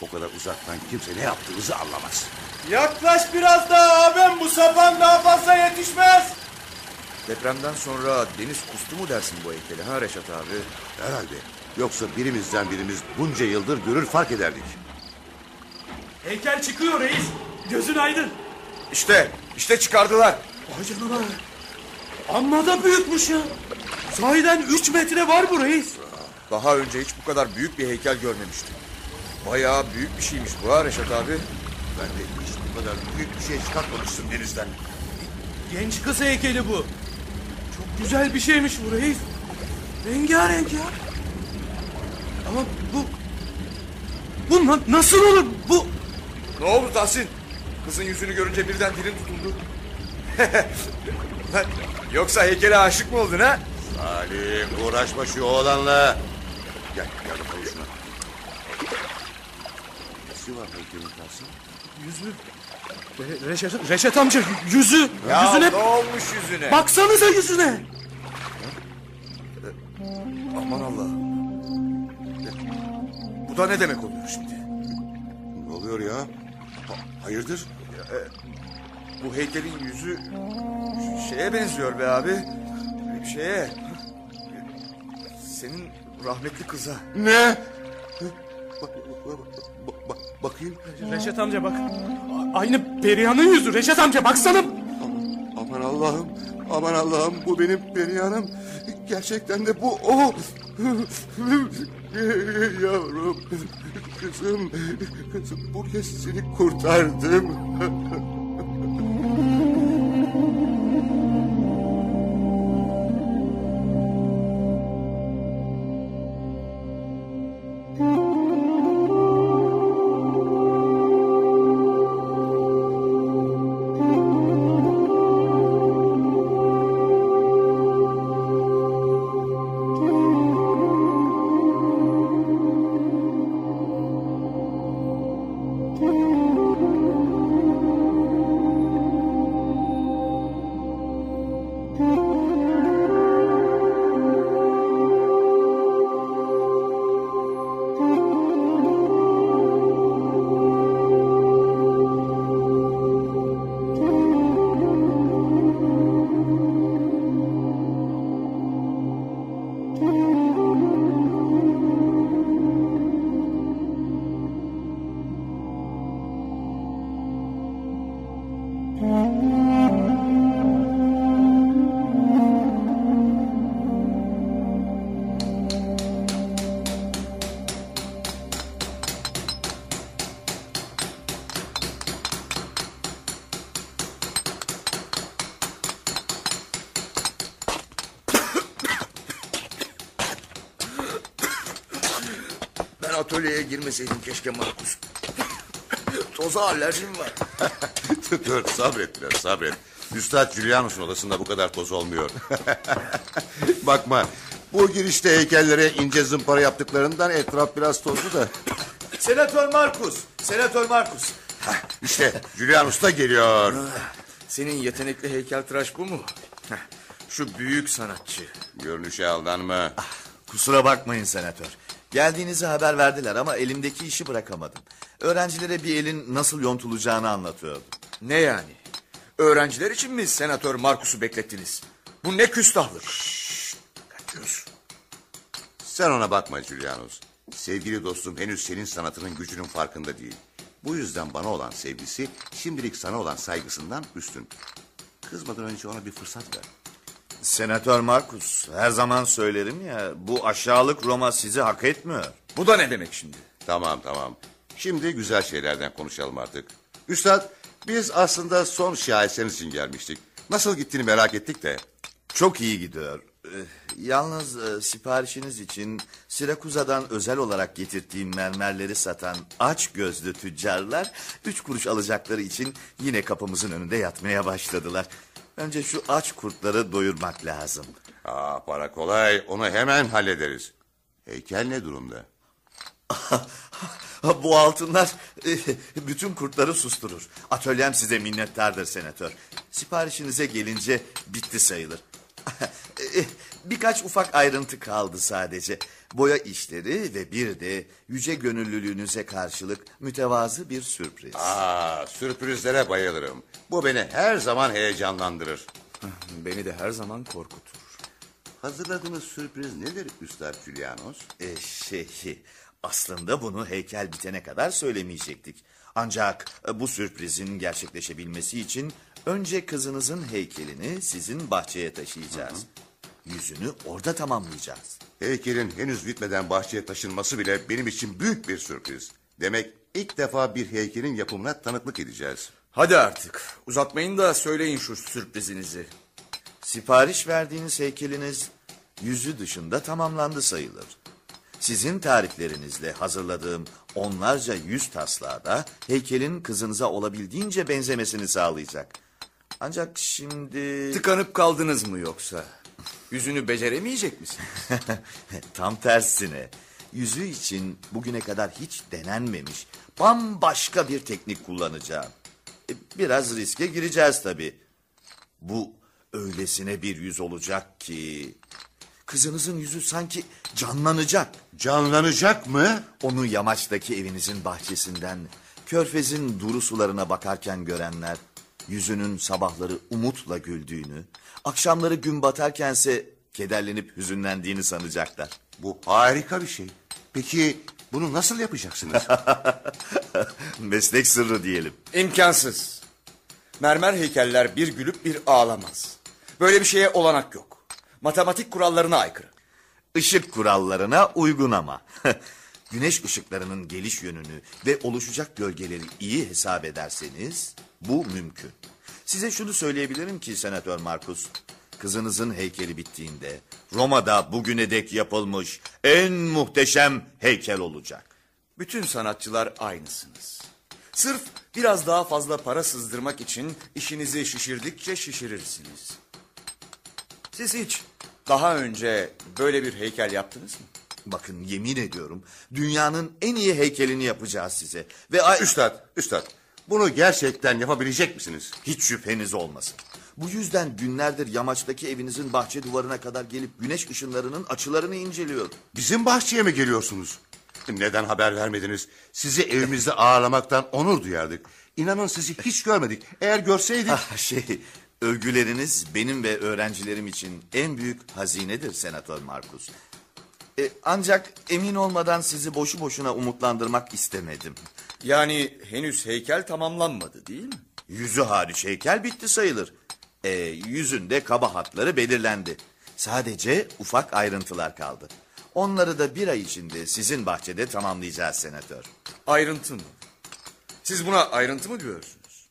Speaker 4: O kadar uzaktan kimse ne yaptığımızı anlamaz.
Speaker 10: Yaklaş biraz daha abim bu sapan daha fazla yetişmez.
Speaker 3: Depremden sonra deniz kustu mu dersin bu heykeli ha Reşat abi?
Speaker 4: Herhalde. Yoksa birimizden birimiz bunca yıldır görür fark ederdik.
Speaker 5: Heykel çıkıyor reis. Gözün aydın.
Speaker 3: İşte, işte çıkardılar.
Speaker 5: Vay canına. Amma da büyükmüş ya. Sahiden 3 metre var bu reis.
Speaker 3: Daha önce hiç bu kadar büyük bir heykel görmemiştim. Bayağı büyük bir şeymiş bu ha Reşat abi.
Speaker 4: Ben de hiç bu kadar büyük bir şey çıkartmamıştım denizden.
Speaker 5: Genç kız heykeli bu. Çok güzel bir şeymiş bu reis. Rengarenk ya. Ama bu... Bu na- nasıl olur? Bu...
Speaker 3: Ne oldu Tahsin? Kızın yüzünü görünce birden dilin tutuldu. Lan, Yoksa heykele aşık mı oldun ha?
Speaker 4: Salih uğraşma şu oğlanla. Gel gel bakalım. Nesi var heykelin Tahsin?
Speaker 5: Yüzü... Re- Reşat, Reşat amca yüzü...
Speaker 3: Ya
Speaker 5: yüzüne...
Speaker 3: ne olmuş yüzüne?
Speaker 5: Baksanıza yüzüne.
Speaker 3: Aman Allah. Bu da ne demek oluyor şimdi?
Speaker 4: Ne oluyor ya? Ha- hayırdır?
Speaker 3: Bu heykelin yüzü şeye benziyor be abi. Şeye. Senin rahmetli kıza.
Speaker 4: Ne? Bak, bak, bak- bak- bakayım.
Speaker 5: Reşat amca bak. A- Aynı Perihan'ın yüzü. Reşat amca baksana.
Speaker 4: Aman Allah'ım. Aman Allah'ım bu benim Perihan'ım. Gerçekten de bu o. Yavrum. Kızım. Kızım buraya seni kurtardım.
Speaker 3: girmeseydin keşke Markus. Toza alerjim var.
Speaker 4: Dur sabret biraz sabret. Üstad Julianus'un odasında bu kadar toz olmuyor. Bakma bu girişte heykellere ince zımpara yaptıklarından etraf biraz tozlu da.
Speaker 2: Senatör Markus, Senatör Markus.
Speaker 4: İşte Julianus da geliyor.
Speaker 3: Senin yetenekli heykeltıraş bu mu? Heh, Şu büyük sanatçı.
Speaker 4: Görünüşe aldanma.
Speaker 2: Kusura bakmayın senatör. Geldiğinizi haber verdiler ama elimdeki işi bırakamadım. Öğrencilere bir elin nasıl yontulacağını anlatıyordum.
Speaker 3: Ne yani? Öğrenciler için mi senatör Markus'u beklettiniz? Bu ne küstahlık? Kaçıyoruz.
Speaker 4: Sen ona bakma Julianus. Sevgili dostum henüz senin sanatının gücünün farkında değil. Bu yüzden bana olan sevgisi şimdilik sana olan saygısından üstün. Kızmadan önce ona bir fırsat ver.
Speaker 2: Senatör Markus, her zaman söylerim ya bu aşağılık Roma sizi hak etmiyor.
Speaker 3: Bu da ne demek şimdi?
Speaker 4: Tamam tamam. Şimdi güzel şeylerden konuşalım artık. Üstad biz aslında son şaheseniz için gelmiştik. Nasıl gittiğini merak ettik de.
Speaker 2: Çok iyi gidiyor. Ee, Yalnız e, siparişiniz için Sirakuza'dan özel olarak getirdiğim mermerleri satan aç gözlü tüccarlar... ...üç kuruş alacakları için yine kapımızın önünde yatmaya başladılar. Önce şu aç kurtları doyurmak lazım.
Speaker 4: Aa, para kolay onu hemen hallederiz. Heykel ne durumda?
Speaker 2: Bu altınlar e, bütün kurtları susturur. Atölyem size minnettardır senatör. Siparişinize gelince bitti sayılır. Birkaç ufak ayrıntı kaldı sadece. Boya işleri ve bir de yüce gönüllülüğünüze karşılık mütevazı bir sürpriz.
Speaker 4: Aa, sürprizlere bayılırım. Bu beni her zaman heyecanlandırır.
Speaker 3: Beni de her zaman korkutur.
Speaker 4: Hazırladığınız sürpriz nedir Üstad Julianos?
Speaker 2: E, şey, aslında bunu heykel bitene kadar söylemeyecektik. Ancak e, bu sürprizin gerçekleşebilmesi için önce kızınızın heykelini sizin bahçeye taşıyacağız. Yüzünü orada tamamlayacağız.
Speaker 4: Heykelin henüz bitmeden bahçeye taşınması bile benim için büyük bir sürpriz. Demek ilk defa bir heykelin yapımına tanıklık edeceğiz.
Speaker 3: Hadi artık uzatmayın da söyleyin şu sürprizinizi.
Speaker 2: Sipariş verdiğiniz heykeliniz yüzü dışında tamamlandı sayılır. Sizin tariflerinizle hazırladığım onlarca yüz taslağı da heykelin kızınıza olabildiğince benzemesini sağlayacak. Ancak şimdi...
Speaker 3: Tıkanıp kaldınız mı yoksa? Yüzünü beceremeyecek misin?
Speaker 2: Tam tersine. Yüzü için bugüne kadar hiç denenmemiş bambaşka bir teknik kullanacağım. E, Biraz riske gireceğiz tabii. Bu öylesine bir yüz olacak ki... Kızınızın yüzü sanki canlanacak.
Speaker 4: Canlanacak mı?
Speaker 2: Onu yamaçtaki evinizin bahçesinden... ...körfezin duru sularına bakarken görenler... ...yüzünün sabahları umutla güldüğünü... ...akşamları gün batarkense kederlenip hüzünlendiğini sanacaklar.
Speaker 4: Bu harika bir şey. Peki bunu nasıl yapacaksınız?
Speaker 2: Meslek sırrı diyelim.
Speaker 3: İmkansız. Mermer heykeller bir gülüp bir ağlamaz. Böyle bir şeye olanak yok. Matematik kurallarına aykırı.
Speaker 2: Işık kurallarına uygun ama. Güneş ışıklarının geliş yönünü ve oluşacak gölgeleri iyi hesap ederseniz bu mümkün. Size şunu söyleyebilirim ki Senatör Markus. Kızınızın heykeli bittiğinde Roma'da bugüne dek yapılmış en muhteşem heykel olacak.
Speaker 3: Bütün sanatçılar aynısınız. Sırf biraz daha fazla para sızdırmak için işinizi şişirdikçe şişirirsiniz. Siz hiç daha önce böyle bir heykel yaptınız mı?
Speaker 2: Bakın yemin ediyorum dünyanın en iyi heykelini yapacağız size. Ve ay-
Speaker 4: üstad, üstad bunu gerçekten yapabilecek misiniz?
Speaker 2: Hiç şüpheniz olmasın. Bu yüzden günlerdir yamaçtaki evinizin bahçe duvarına kadar gelip güneş ışınlarının açılarını inceliyor.
Speaker 4: Bizim bahçeye mi geliyorsunuz? Neden haber vermediniz? Sizi evimizde ağırlamaktan onur duyardık. İnanın sizi hiç görmedik. Eğer görseydik...
Speaker 2: Ah, şey, övgüleriniz benim ve öğrencilerim için en büyük hazinedir Senatör Markus. E, ancak emin olmadan sizi boşu boşuna umutlandırmak istemedim.
Speaker 3: Yani henüz heykel tamamlanmadı değil mi?
Speaker 2: Yüzü hariç heykel bitti sayılır. E, yüzünde kaba hatları belirlendi. Sadece ufak ayrıntılar kaldı. Onları da bir ay içinde sizin bahçede tamamlayacağız senatör.
Speaker 3: Ayrıntı mı? Siz buna ayrıntı mı diyorsunuz?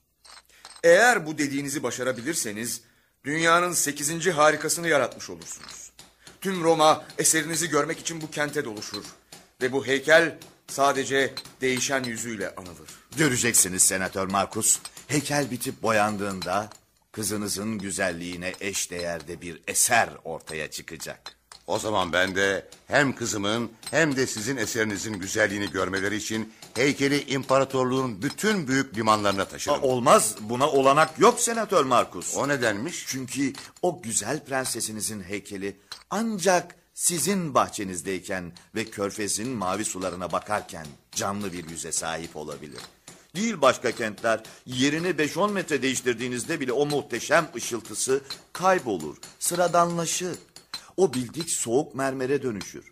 Speaker 3: Eğer bu dediğinizi başarabilirseniz dünyanın sekizinci harikasını yaratmış olursunuz. Tüm Roma eserinizi görmek için bu kente doluşur. Ve bu heykel Sadece değişen yüzüyle anılır.
Speaker 2: Göreceksiniz Senatör Markus. Heykel bitip boyandığında kızınızın güzelliğine eş değerde bir eser ortaya çıkacak.
Speaker 4: O zaman ben de hem kızımın hem de sizin eserinizin güzelliğini görmeleri için heykeli imparatorluğun bütün büyük limanlarına taşırım.
Speaker 2: Olmaz buna olanak yok Senatör Markus.
Speaker 4: O nedenmiş?
Speaker 2: Çünkü o güzel prensesinizin heykeli ancak sizin bahçenizdeyken ve körfezin mavi sularına bakarken canlı bir yüze sahip olabilir. Değil başka kentler yerini 5-10 metre değiştirdiğinizde bile o muhteşem ışıltısı kaybolur, sıradanlaşır. O bildik soğuk mermere dönüşür.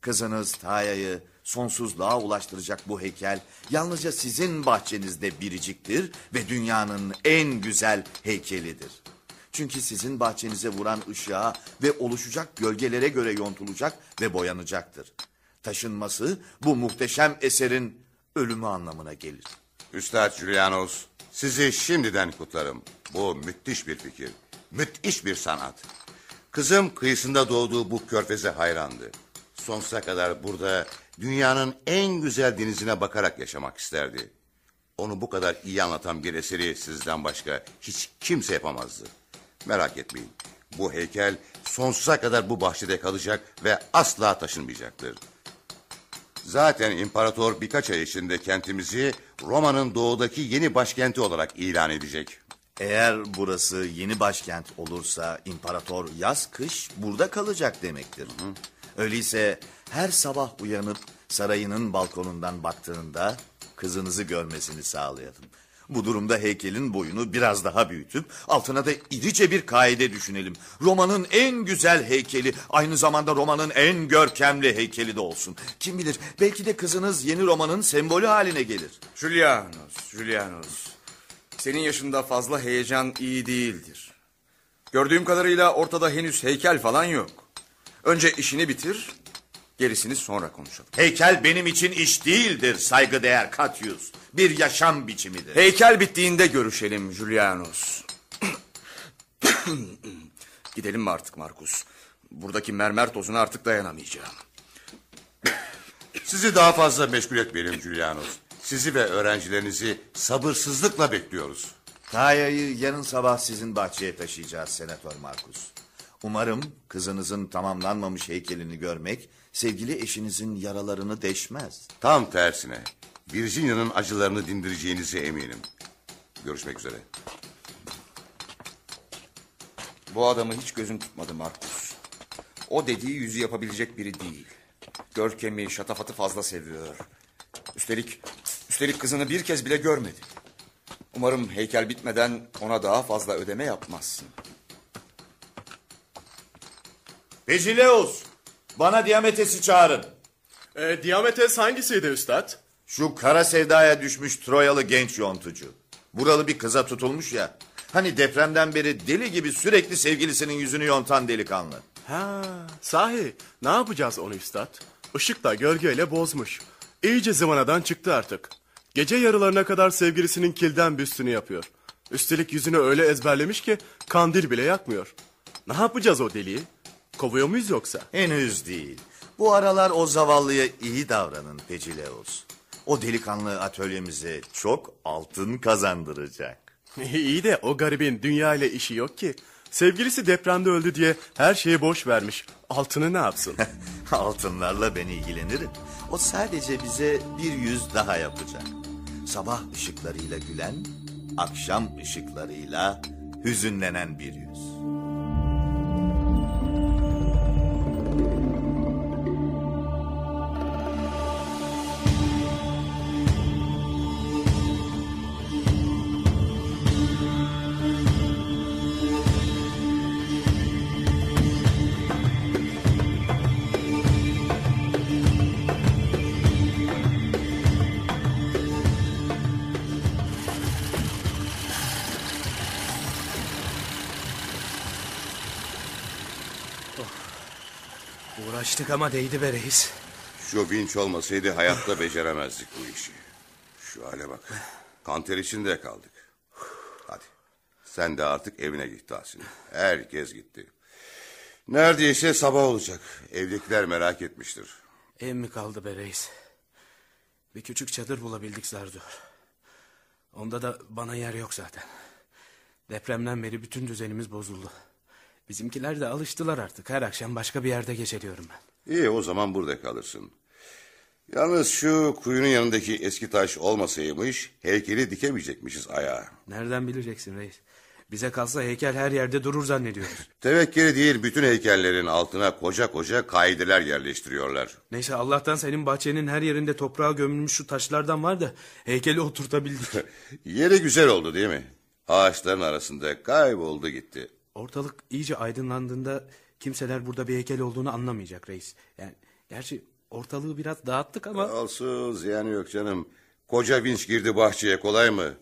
Speaker 2: Kızınız Taya'yı sonsuzluğa ulaştıracak bu heykel yalnızca sizin bahçenizde biriciktir ve dünyanın en güzel heykelidir. Çünkü sizin bahçenize vuran ışığa ve oluşacak gölgelere göre yontulacak ve boyanacaktır. Taşınması bu muhteşem eserin ölümü anlamına gelir.
Speaker 4: Üstad Julianos, sizi şimdiden kutlarım. Bu müthiş bir fikir. Müthiş bir sanat. Kızım kıyısında doğduğu bu körfeze hayrandı. Sonsuza kadar burada dünyanın en güzel denizine bakarak yaşamak isterdi. Onu bu kadar iyi anlatan bir eseri sizden başka hiç kimse yapamazdı. Merak etmeyin. Bu heykel sonsuza kadar bu bahçede kalacak ve asla taşınmayacaktır. Zaten imparator birkaç ay içinde kentimizi Roma'nın doğudaki yeni başkenti olarak ilan edecek.
Speaker 2: Eğer burası yeni başkent olursa imparator yaz kış burada kalacak demektir. Öyleyse her sabah uyanıp sarayının balkonundan baktığında kızınızı görmesini sağlayalım. Bu durumda heykelin boyunu biraz daha büyütüp altına da irice bir kaide düşünelim. Roma'nın en güzel heykeli aynı zamanda Roma'nın en görkemli heykeli de olsun. Kim bilir belki de kızınız yeni Roma'nın sembolü haline gelir.
Speaker 3: Julianos, Julianos. Senin yaşında fazla heyecan iyi değildir. Gördüğüm kadarıyla ortada henüz heykel falan yok. Önce işini bitir, gerisini sonra konuşalım.
Speaker 2: Heykel benim için iş değildir saygıdeğer Katyus. Bir yaşam biçimidir.
Speaker 3: Heykel bittiğinde görüşelim Julianos. Gidelim mi artık Markus? Buradaki mermer tozuna artık dayanamayacağım.
Speaker 4: Sizi daha fazla meşgul etmeyelim Julianos. Sizi ve öğrencilerinizi sabırsızlıkla bekliyoruz.
Speaker 2: Taya'yı yarın sabah sizin bahçeye taşıyacağız Senatör Markus. Umarım kızınızın tamamlanmamış heykelini görmek sevgili eşinizin yaralarını deşmez.
Speaker 4: Tam tersine. Virginia'nın acılarını dindireceğinize eminim. Görüşmek üzere.
Speaker 3: Bu adamı hiç gözüm tutmadı Markus. O dediği yüzü yapabilecek biri değil. Görkemi, şatafatı fazla seviyor. Üstelik, üstelik kızını bir kez bile görmedi. Umarım heykel bitmeden ona daha fazla ödeme yapmazsın.
Speaker 2: Pejileus, bana Diametes'i çağırın.
Speaker 7: E, Diametes hangisiydi üstad?
Speaker 2: Şu kara sevdaya düşmüş Troyalı genç yontucu. Buralı bir kıza tutulmuş ya. Hani depremden beri deli gibi sürekli sevgilisinin yüzünü yontan delikanlı.
Speaker 7: Ha, sahi ne yapacağız onu üstad? Işık da gölgeyle bozmuş. İyice zıvanadan çıktı artık. Gece yarılarına kadar sevgilisinin kilden büstünü yapıyor. Üstelik yüzünü öyle ezberlemiş ki kandil bile yakmıyor. Ne yapacağız o deliği? Kovuyor muyuz yoksa?
Speaker 2: Henüz değil. Bu aralar o zavallıya iyi davranın Pecileus. O delikanlı atölyemize çok altın kazandıracak.
Speaker 7: İyi de o garibin dünya ile işi yok ki. Sevgilisi depremde öldü diye her şeyi boş vermiş. Altını ne yapsın?
Speaker 2: Altınlarla ben ilgilenirim. O sadece bize bir yüz daha yapacak. Sabah ışıklarıyla gülen, akşam ışıklarıyla hüzünlenen bir yüz.
Speaker 5: Uğraştık ama değdi be reis.
Speaker 4: Şu vinç olmasaydı hayatta beceremezdik bu işi. Şu hale bak. Kanter içinde kaldık. Hadi. Sen de artık evine git Tahsin. Herkes gitti. Neredeyse sabah olacak. Evdekiler merak etmiştir.
Speaker 5: Ev mi kaldı be reis? Bir küçük çadır bulabildik Zardor. Onda da bana yer yok zaten. Depremden beri bütün düzenimiz bozuldu. Bizimkiler de alıştılar artık. Her akşam başka bir yerde geceliyorum ben.
Speaker 4: İyi o zaman burada kalırsın. Yalnız şu kuyunun yanındaki eski taş olmasaymış heykeli dikemeyecekmişiz ayağa.
Speaker 5: Nereden bileceksin reis? Bize kalsa heykel her yerde durur zannediyoruz.
Speaker 4: Tevekkeli değil bütün heykellerin altına koca koca kaideler yerleştiriyorlar.
Speaker 5: Neyse Allah'tan senin bahçenin her yerinde toprağa gömülmüş şu taşlardan var da heykeli oturtabildik.
Speaker 4: Yeri güzel oldu değil mi? Ağaçların arasında kayboldu gitti.
Speaker 5: Ortalık iyice aydınlandığında kimseler burada bir heykel olduğunu anlamayacak reis. Yani gerçi ortalığı biraz dağıttık ama...
Speaker 4: Olsun ziyanı yok canım. Koca vinç girdi bahçeye kolay mı?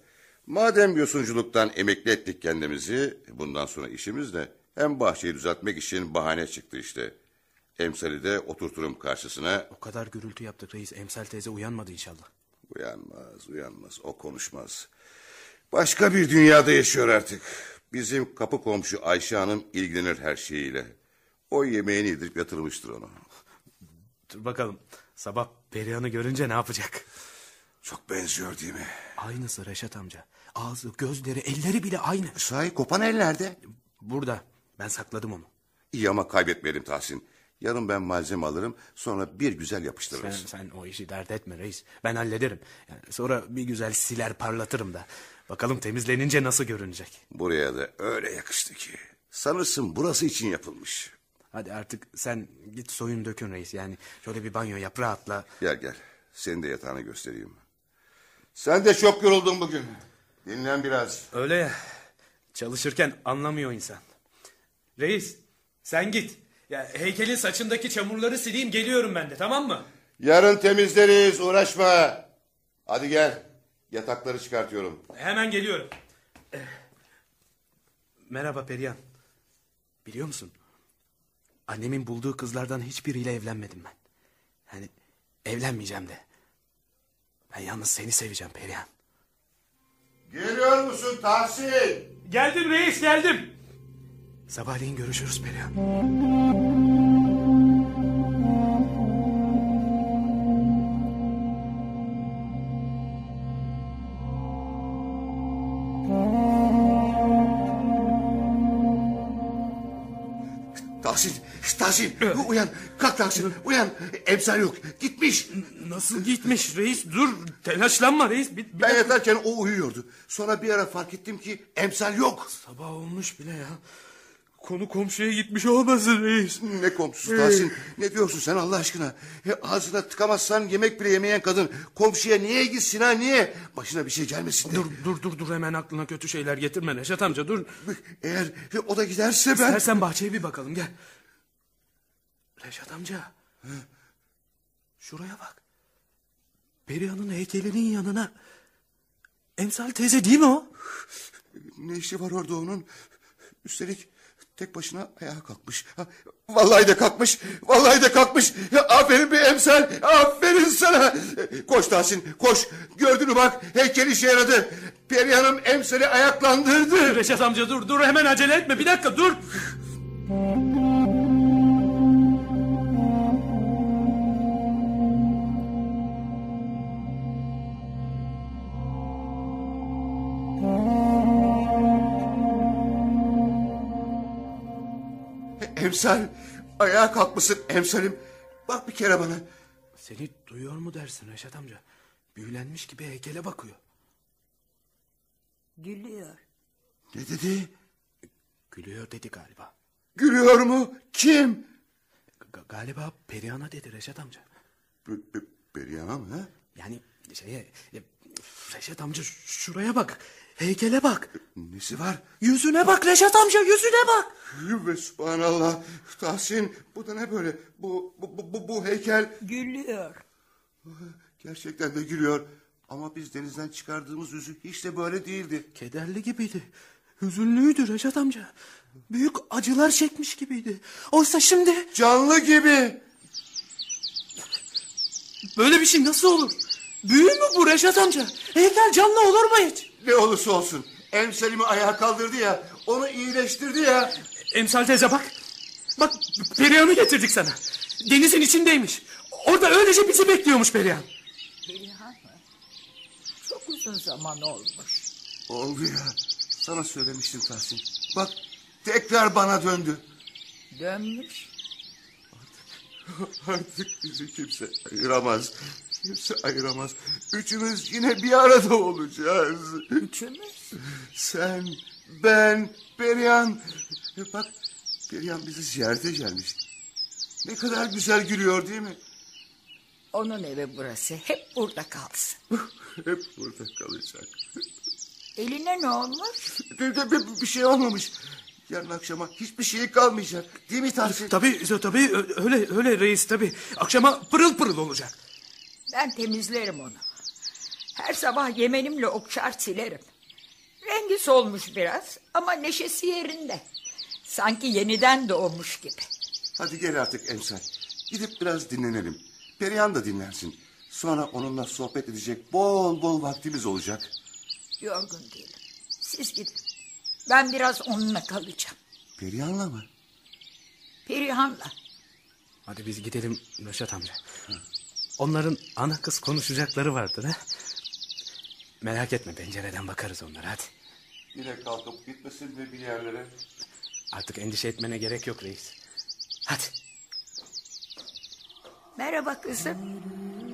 Speaker 4: Madem yosunculuktan emekli ettik kendimizi, bundan sonra işimiz de hem bahçeyi düzeltmek için bahane çıktı işte. Emsali de oturturum karşısına.
Speaker 5: O kadar gürültü yaptık reis. Emsal teyze uyanmadı inşallah.
Speaker 4: Uyanmaz, uyanmaz. O konuşmaz. Başka bir dünyada yaşıyor artık. Bizim kapı komşu Ayşe Hanım ilgilenir her şeyiyle. O yemeğini yedirip yatırmıştır onu.
Speaker 5: Dur bakalım. Sabah Perihan'ı görünce ne yapacak?
Speaker 4: Çok benziyor değil mi?
Speaker 5: Aynısı Reşat amca. Ağzı, gözleri, elleri bile aynı.
Speaker 4: Sahi kopan el nerede?
Speaker 5: Burada. Ben sakladım onu.
Speaker 4: İyi ama kaybetmeyelim Tahsin. Yarın ben malzeme alırım sonra bir güzel
Speaker 5: Sen,
Speaker 4: yapıştırırız.
Speaker 5: sen o işi dert etme reis. Ben hallederim. Yani sonra bir güzel siler parlatırım da. Bakalım temizlenince nasıl görünecek.
Speaker 4: Buraya da öyle yakıştı ki. Sanırsın burası için yapılmış.
Speaker 5: Hadi artık sen git soyun dökün reis. Yani şöyle bir banyo yap rahatla.
Speaker 4: Gel gel. Senin de yatağını göstereyim. Sen de çok yoruldun bugün. Dinlen biraz.
Speaker 5: Öyle ya. Çalışırken anlamıyor insan. Reis sen git. Ya heykelin saçındaki çamurları sileyim geliyorum ben de tamam mı?
Speaker 4: Yarın temizleriz uğraşma. Hadi gel. Yatakları çıkartıyorum.
Speaker 5: Hemen geliyorum. Eh, Merhaba Perihan. Biliyor musun? Annemin bulduğu kızlardan hiçbiriyle evlenmedim ben. Yani evlenmeyeceğim de. Ben yalnız seni seveceğim Perihan.
Speaker 4: Geliyor musun Tahsin?
Speaker 5: Geldim reis geldim. Sabahleyin görüşürüz Perihan.
Speaker 4: Tahsin, Tahsin uyan. Kalk Tahsin uyan. Emsal yok. Gitmiş.
Speaker 5: Nasıl gitmiş reis? Dur telaşlanma reis. Bir, bir
Speaker 4: Ben yatarken o uyuyordu. Sonra bir ara fark ettim ki emsal yok.
Speaker 5: Sabah olmuş bile ya. Konu komşuya gitmiş olmasın reis.
Speaker 4: Ne komşusu Tahsin? Ne diyorsun sen Allah aşkına? E, ağzına tıkamazsan yemek bile yemeyen kadın komşuya niye gitsin ha niye? Başına bir şey gelmesin de.
Speaker 5: Dur dur dur dur hemen aklına kötü şeyler getirme Neşet amca dur.
Speaker 4: Eğer e, o da giderse ben...
Speaker 5: İstersen bahçeye bir bakalım gel. Reşat amca. Şuraya bak. Perihan'ın heykelinin yanına. Emsal teyze değil mi o?
Speaker 4: Ne işi var orada onun? Üstelik tek başına ayağa kalkmış. Ha, Vallahi de kalkmış. Vallahi de kalkmış. Ya, aferin bir emsal. Aferin sana. Koş Tahsin koş. Gördün mü bak heykel işe yaradı. Perihan'ım emsali ayaklandırdı.
Speaker 5: Reşat amca dur dur hemen acele etme bir dakika dur.
Speaker 4: Emsal ayağa kalkmışsın emsalim. Bak bir kere bana.
Speaker 5: Seni duyuyor mu dersin Reşat amca? Büyülenmiş gibi heykele bakıyor.
Speaker 9: Gülüyor.
Speaker 4: Ne dedi?
Speaker 5: Gülüyor dedi galiba.
Speaker 4: Gülüyor mu? Kim?
Speaker 5: G- galiba Perihan'a dedi Reşat amca.
Speaker 4: Be- Perihan'a mı?
Speaker 5: Yani şeye... e, Reşat amca şuraya bak. Heykele bak.
Speaker 4: Nesi var?
Speaker 5: Yüzüne bak Reşat amca yüzüne bak.
Speaker 4: Ve subhanallah. Tahsin bu da ne böyle? Bu, bu, bu, bu, bu heykel
Speaker 9: Gülüyor.
Speaker 4: gerçekten de gülüyor. Ama biz denizden çıkardığımız yüzü hiç de böyle değildi.
Speaker 5: Kederli gibiydi. Hüzünlüydü Reşat amca. Büyük acılar çekmiş gibiydi. Oysa şimdi
Speaker 4: Canlı gibi.
Speaker 5: böyle bir şey nasıl olur? Büyü mü bu Reşat amca? Heykel canlı olur mu hiç?
Speaker 4: Ne olursa olsun. Emsalimi ayağa kaldırdı ya. Onu iyileştirdi ya.
Speaker 5: Emsal teyze bak. Bak Perihan'ı getirdik sana. Denizin içindeymiş. Orada öylece bizi bekliyormuş Perihan.
Speaker 9: Perihan. uzun zaman olmuş.
Speaker 4: Oldu ya. Sana söylemiştim Tahsin. Bak tekrar bana döndü.
Speaker 9: Dönmüş.
Speaker 4: Artık bizi kimse ayıramaz. Kimse ayıramaz. Üçümüz yine bir arada olacağız.
Speaker 9: Üçümüz?
Speaker 4: Sen, ben, Perihan. Bak Perihan bizi ziyarete gelmiş. Ne kadar güzel gülüyor değil mi?
Speaker 9: Onun evi burası. Hep burada kalsın.
Speaker 4: Hep burada kalacak.
Speaker 9: Eline ne olmuş?
Speaker 4: Bir, bir, bir- bir şey olmamış. Yarın akşama hiçbir şey kalmayacak. Değil mi Tahsin?
Speaker 5: Tabii tabii öyle öyle reis tabii. Akşama pırıl pırıl olacak.
Speaker 9: Ben temizlerim onu. Her sabah yemenimle okşar silerim. Rengi solmuş biraz ama neşesi yerinde. Sanki yeniden doğmuş gibi.
Speaker 4: Hadi gel artık Emsal. Gidip biraz dinlenelim. Perihan da dinlensin. Sonra onunla sohbet edecek bol bol vaktimiz olacak.
Speaker 9: Yorgun değilim. Siz gidin. Ben biraz onunla kalacağım.
Speaker 4: Perihan'la mı?
Speaker 9: Perihan'la.
Speaker 5: Hadi biz gidelim Reşat amca. Onların ana kız konuşacakları vardır ha. Merak etme pencereden bakarız onlara hadi.
Speaker 4: Yine kalkıp gitmesin mi bir yerlere?
Speaker 5: Artık endişe etmene gerek yok reis. Hadi.
Speaker 9: Merhaba kızım.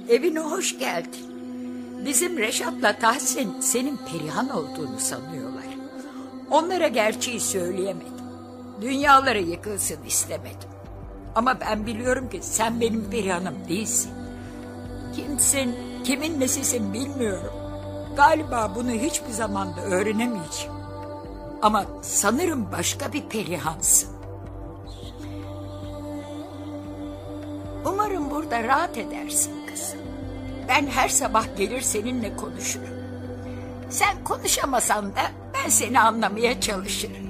Speaker 9: Evine hoş geldin. Bizim Reşat'la Tahsin senin Perihan olduğunu sanıyorlar. Onlara gerçeği söyleyemedim. Dünyaları yıkılsın istemedim. Ama ben biliyorum ki sen benim Perihan'ım değilsin. Kimsin, kimin nesisin bilmiyorum. Galiba bunu hiçbir zaman da öğrenemeyeceğim. Ama sanırım başka bir Perihan'sın. Umarım burada rahat edersin kızım. Ben her sabah gelir seninle konuşurum. Sen konuşamasan da ben seni anlamaya çalışırım.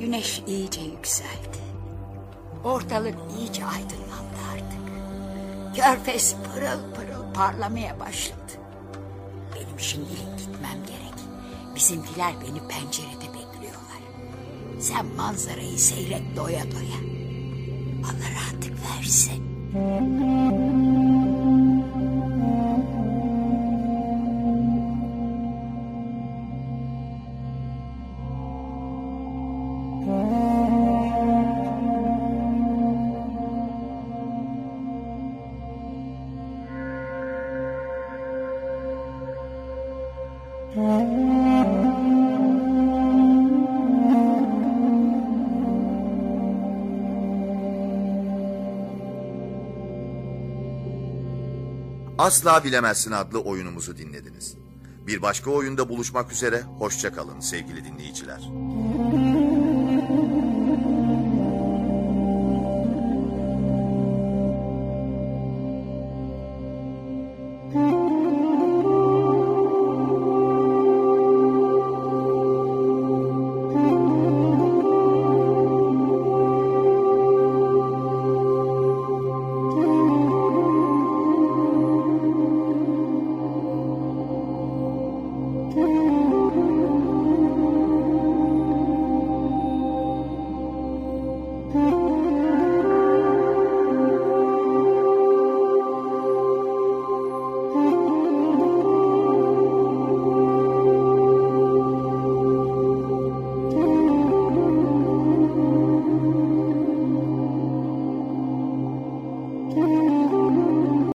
Speaker 9: Güneş iyice yükseldi. Ortalık iyice aydınlandı artık. Körfez pırıl pırıl parlamaya başladı. Benim şimdilik gitmem gerek. Bizimkiler beni pencerede bekliyorlar. Sen manzarayı seyret doya doya. Allah rahatlık versin.
Speaker 2: Asla Bilemezsin adlı oyunumuzu dinlediniz. Bir başka oyunda buluşmak üzere, hoşça kalın sevgili dinleyiciler.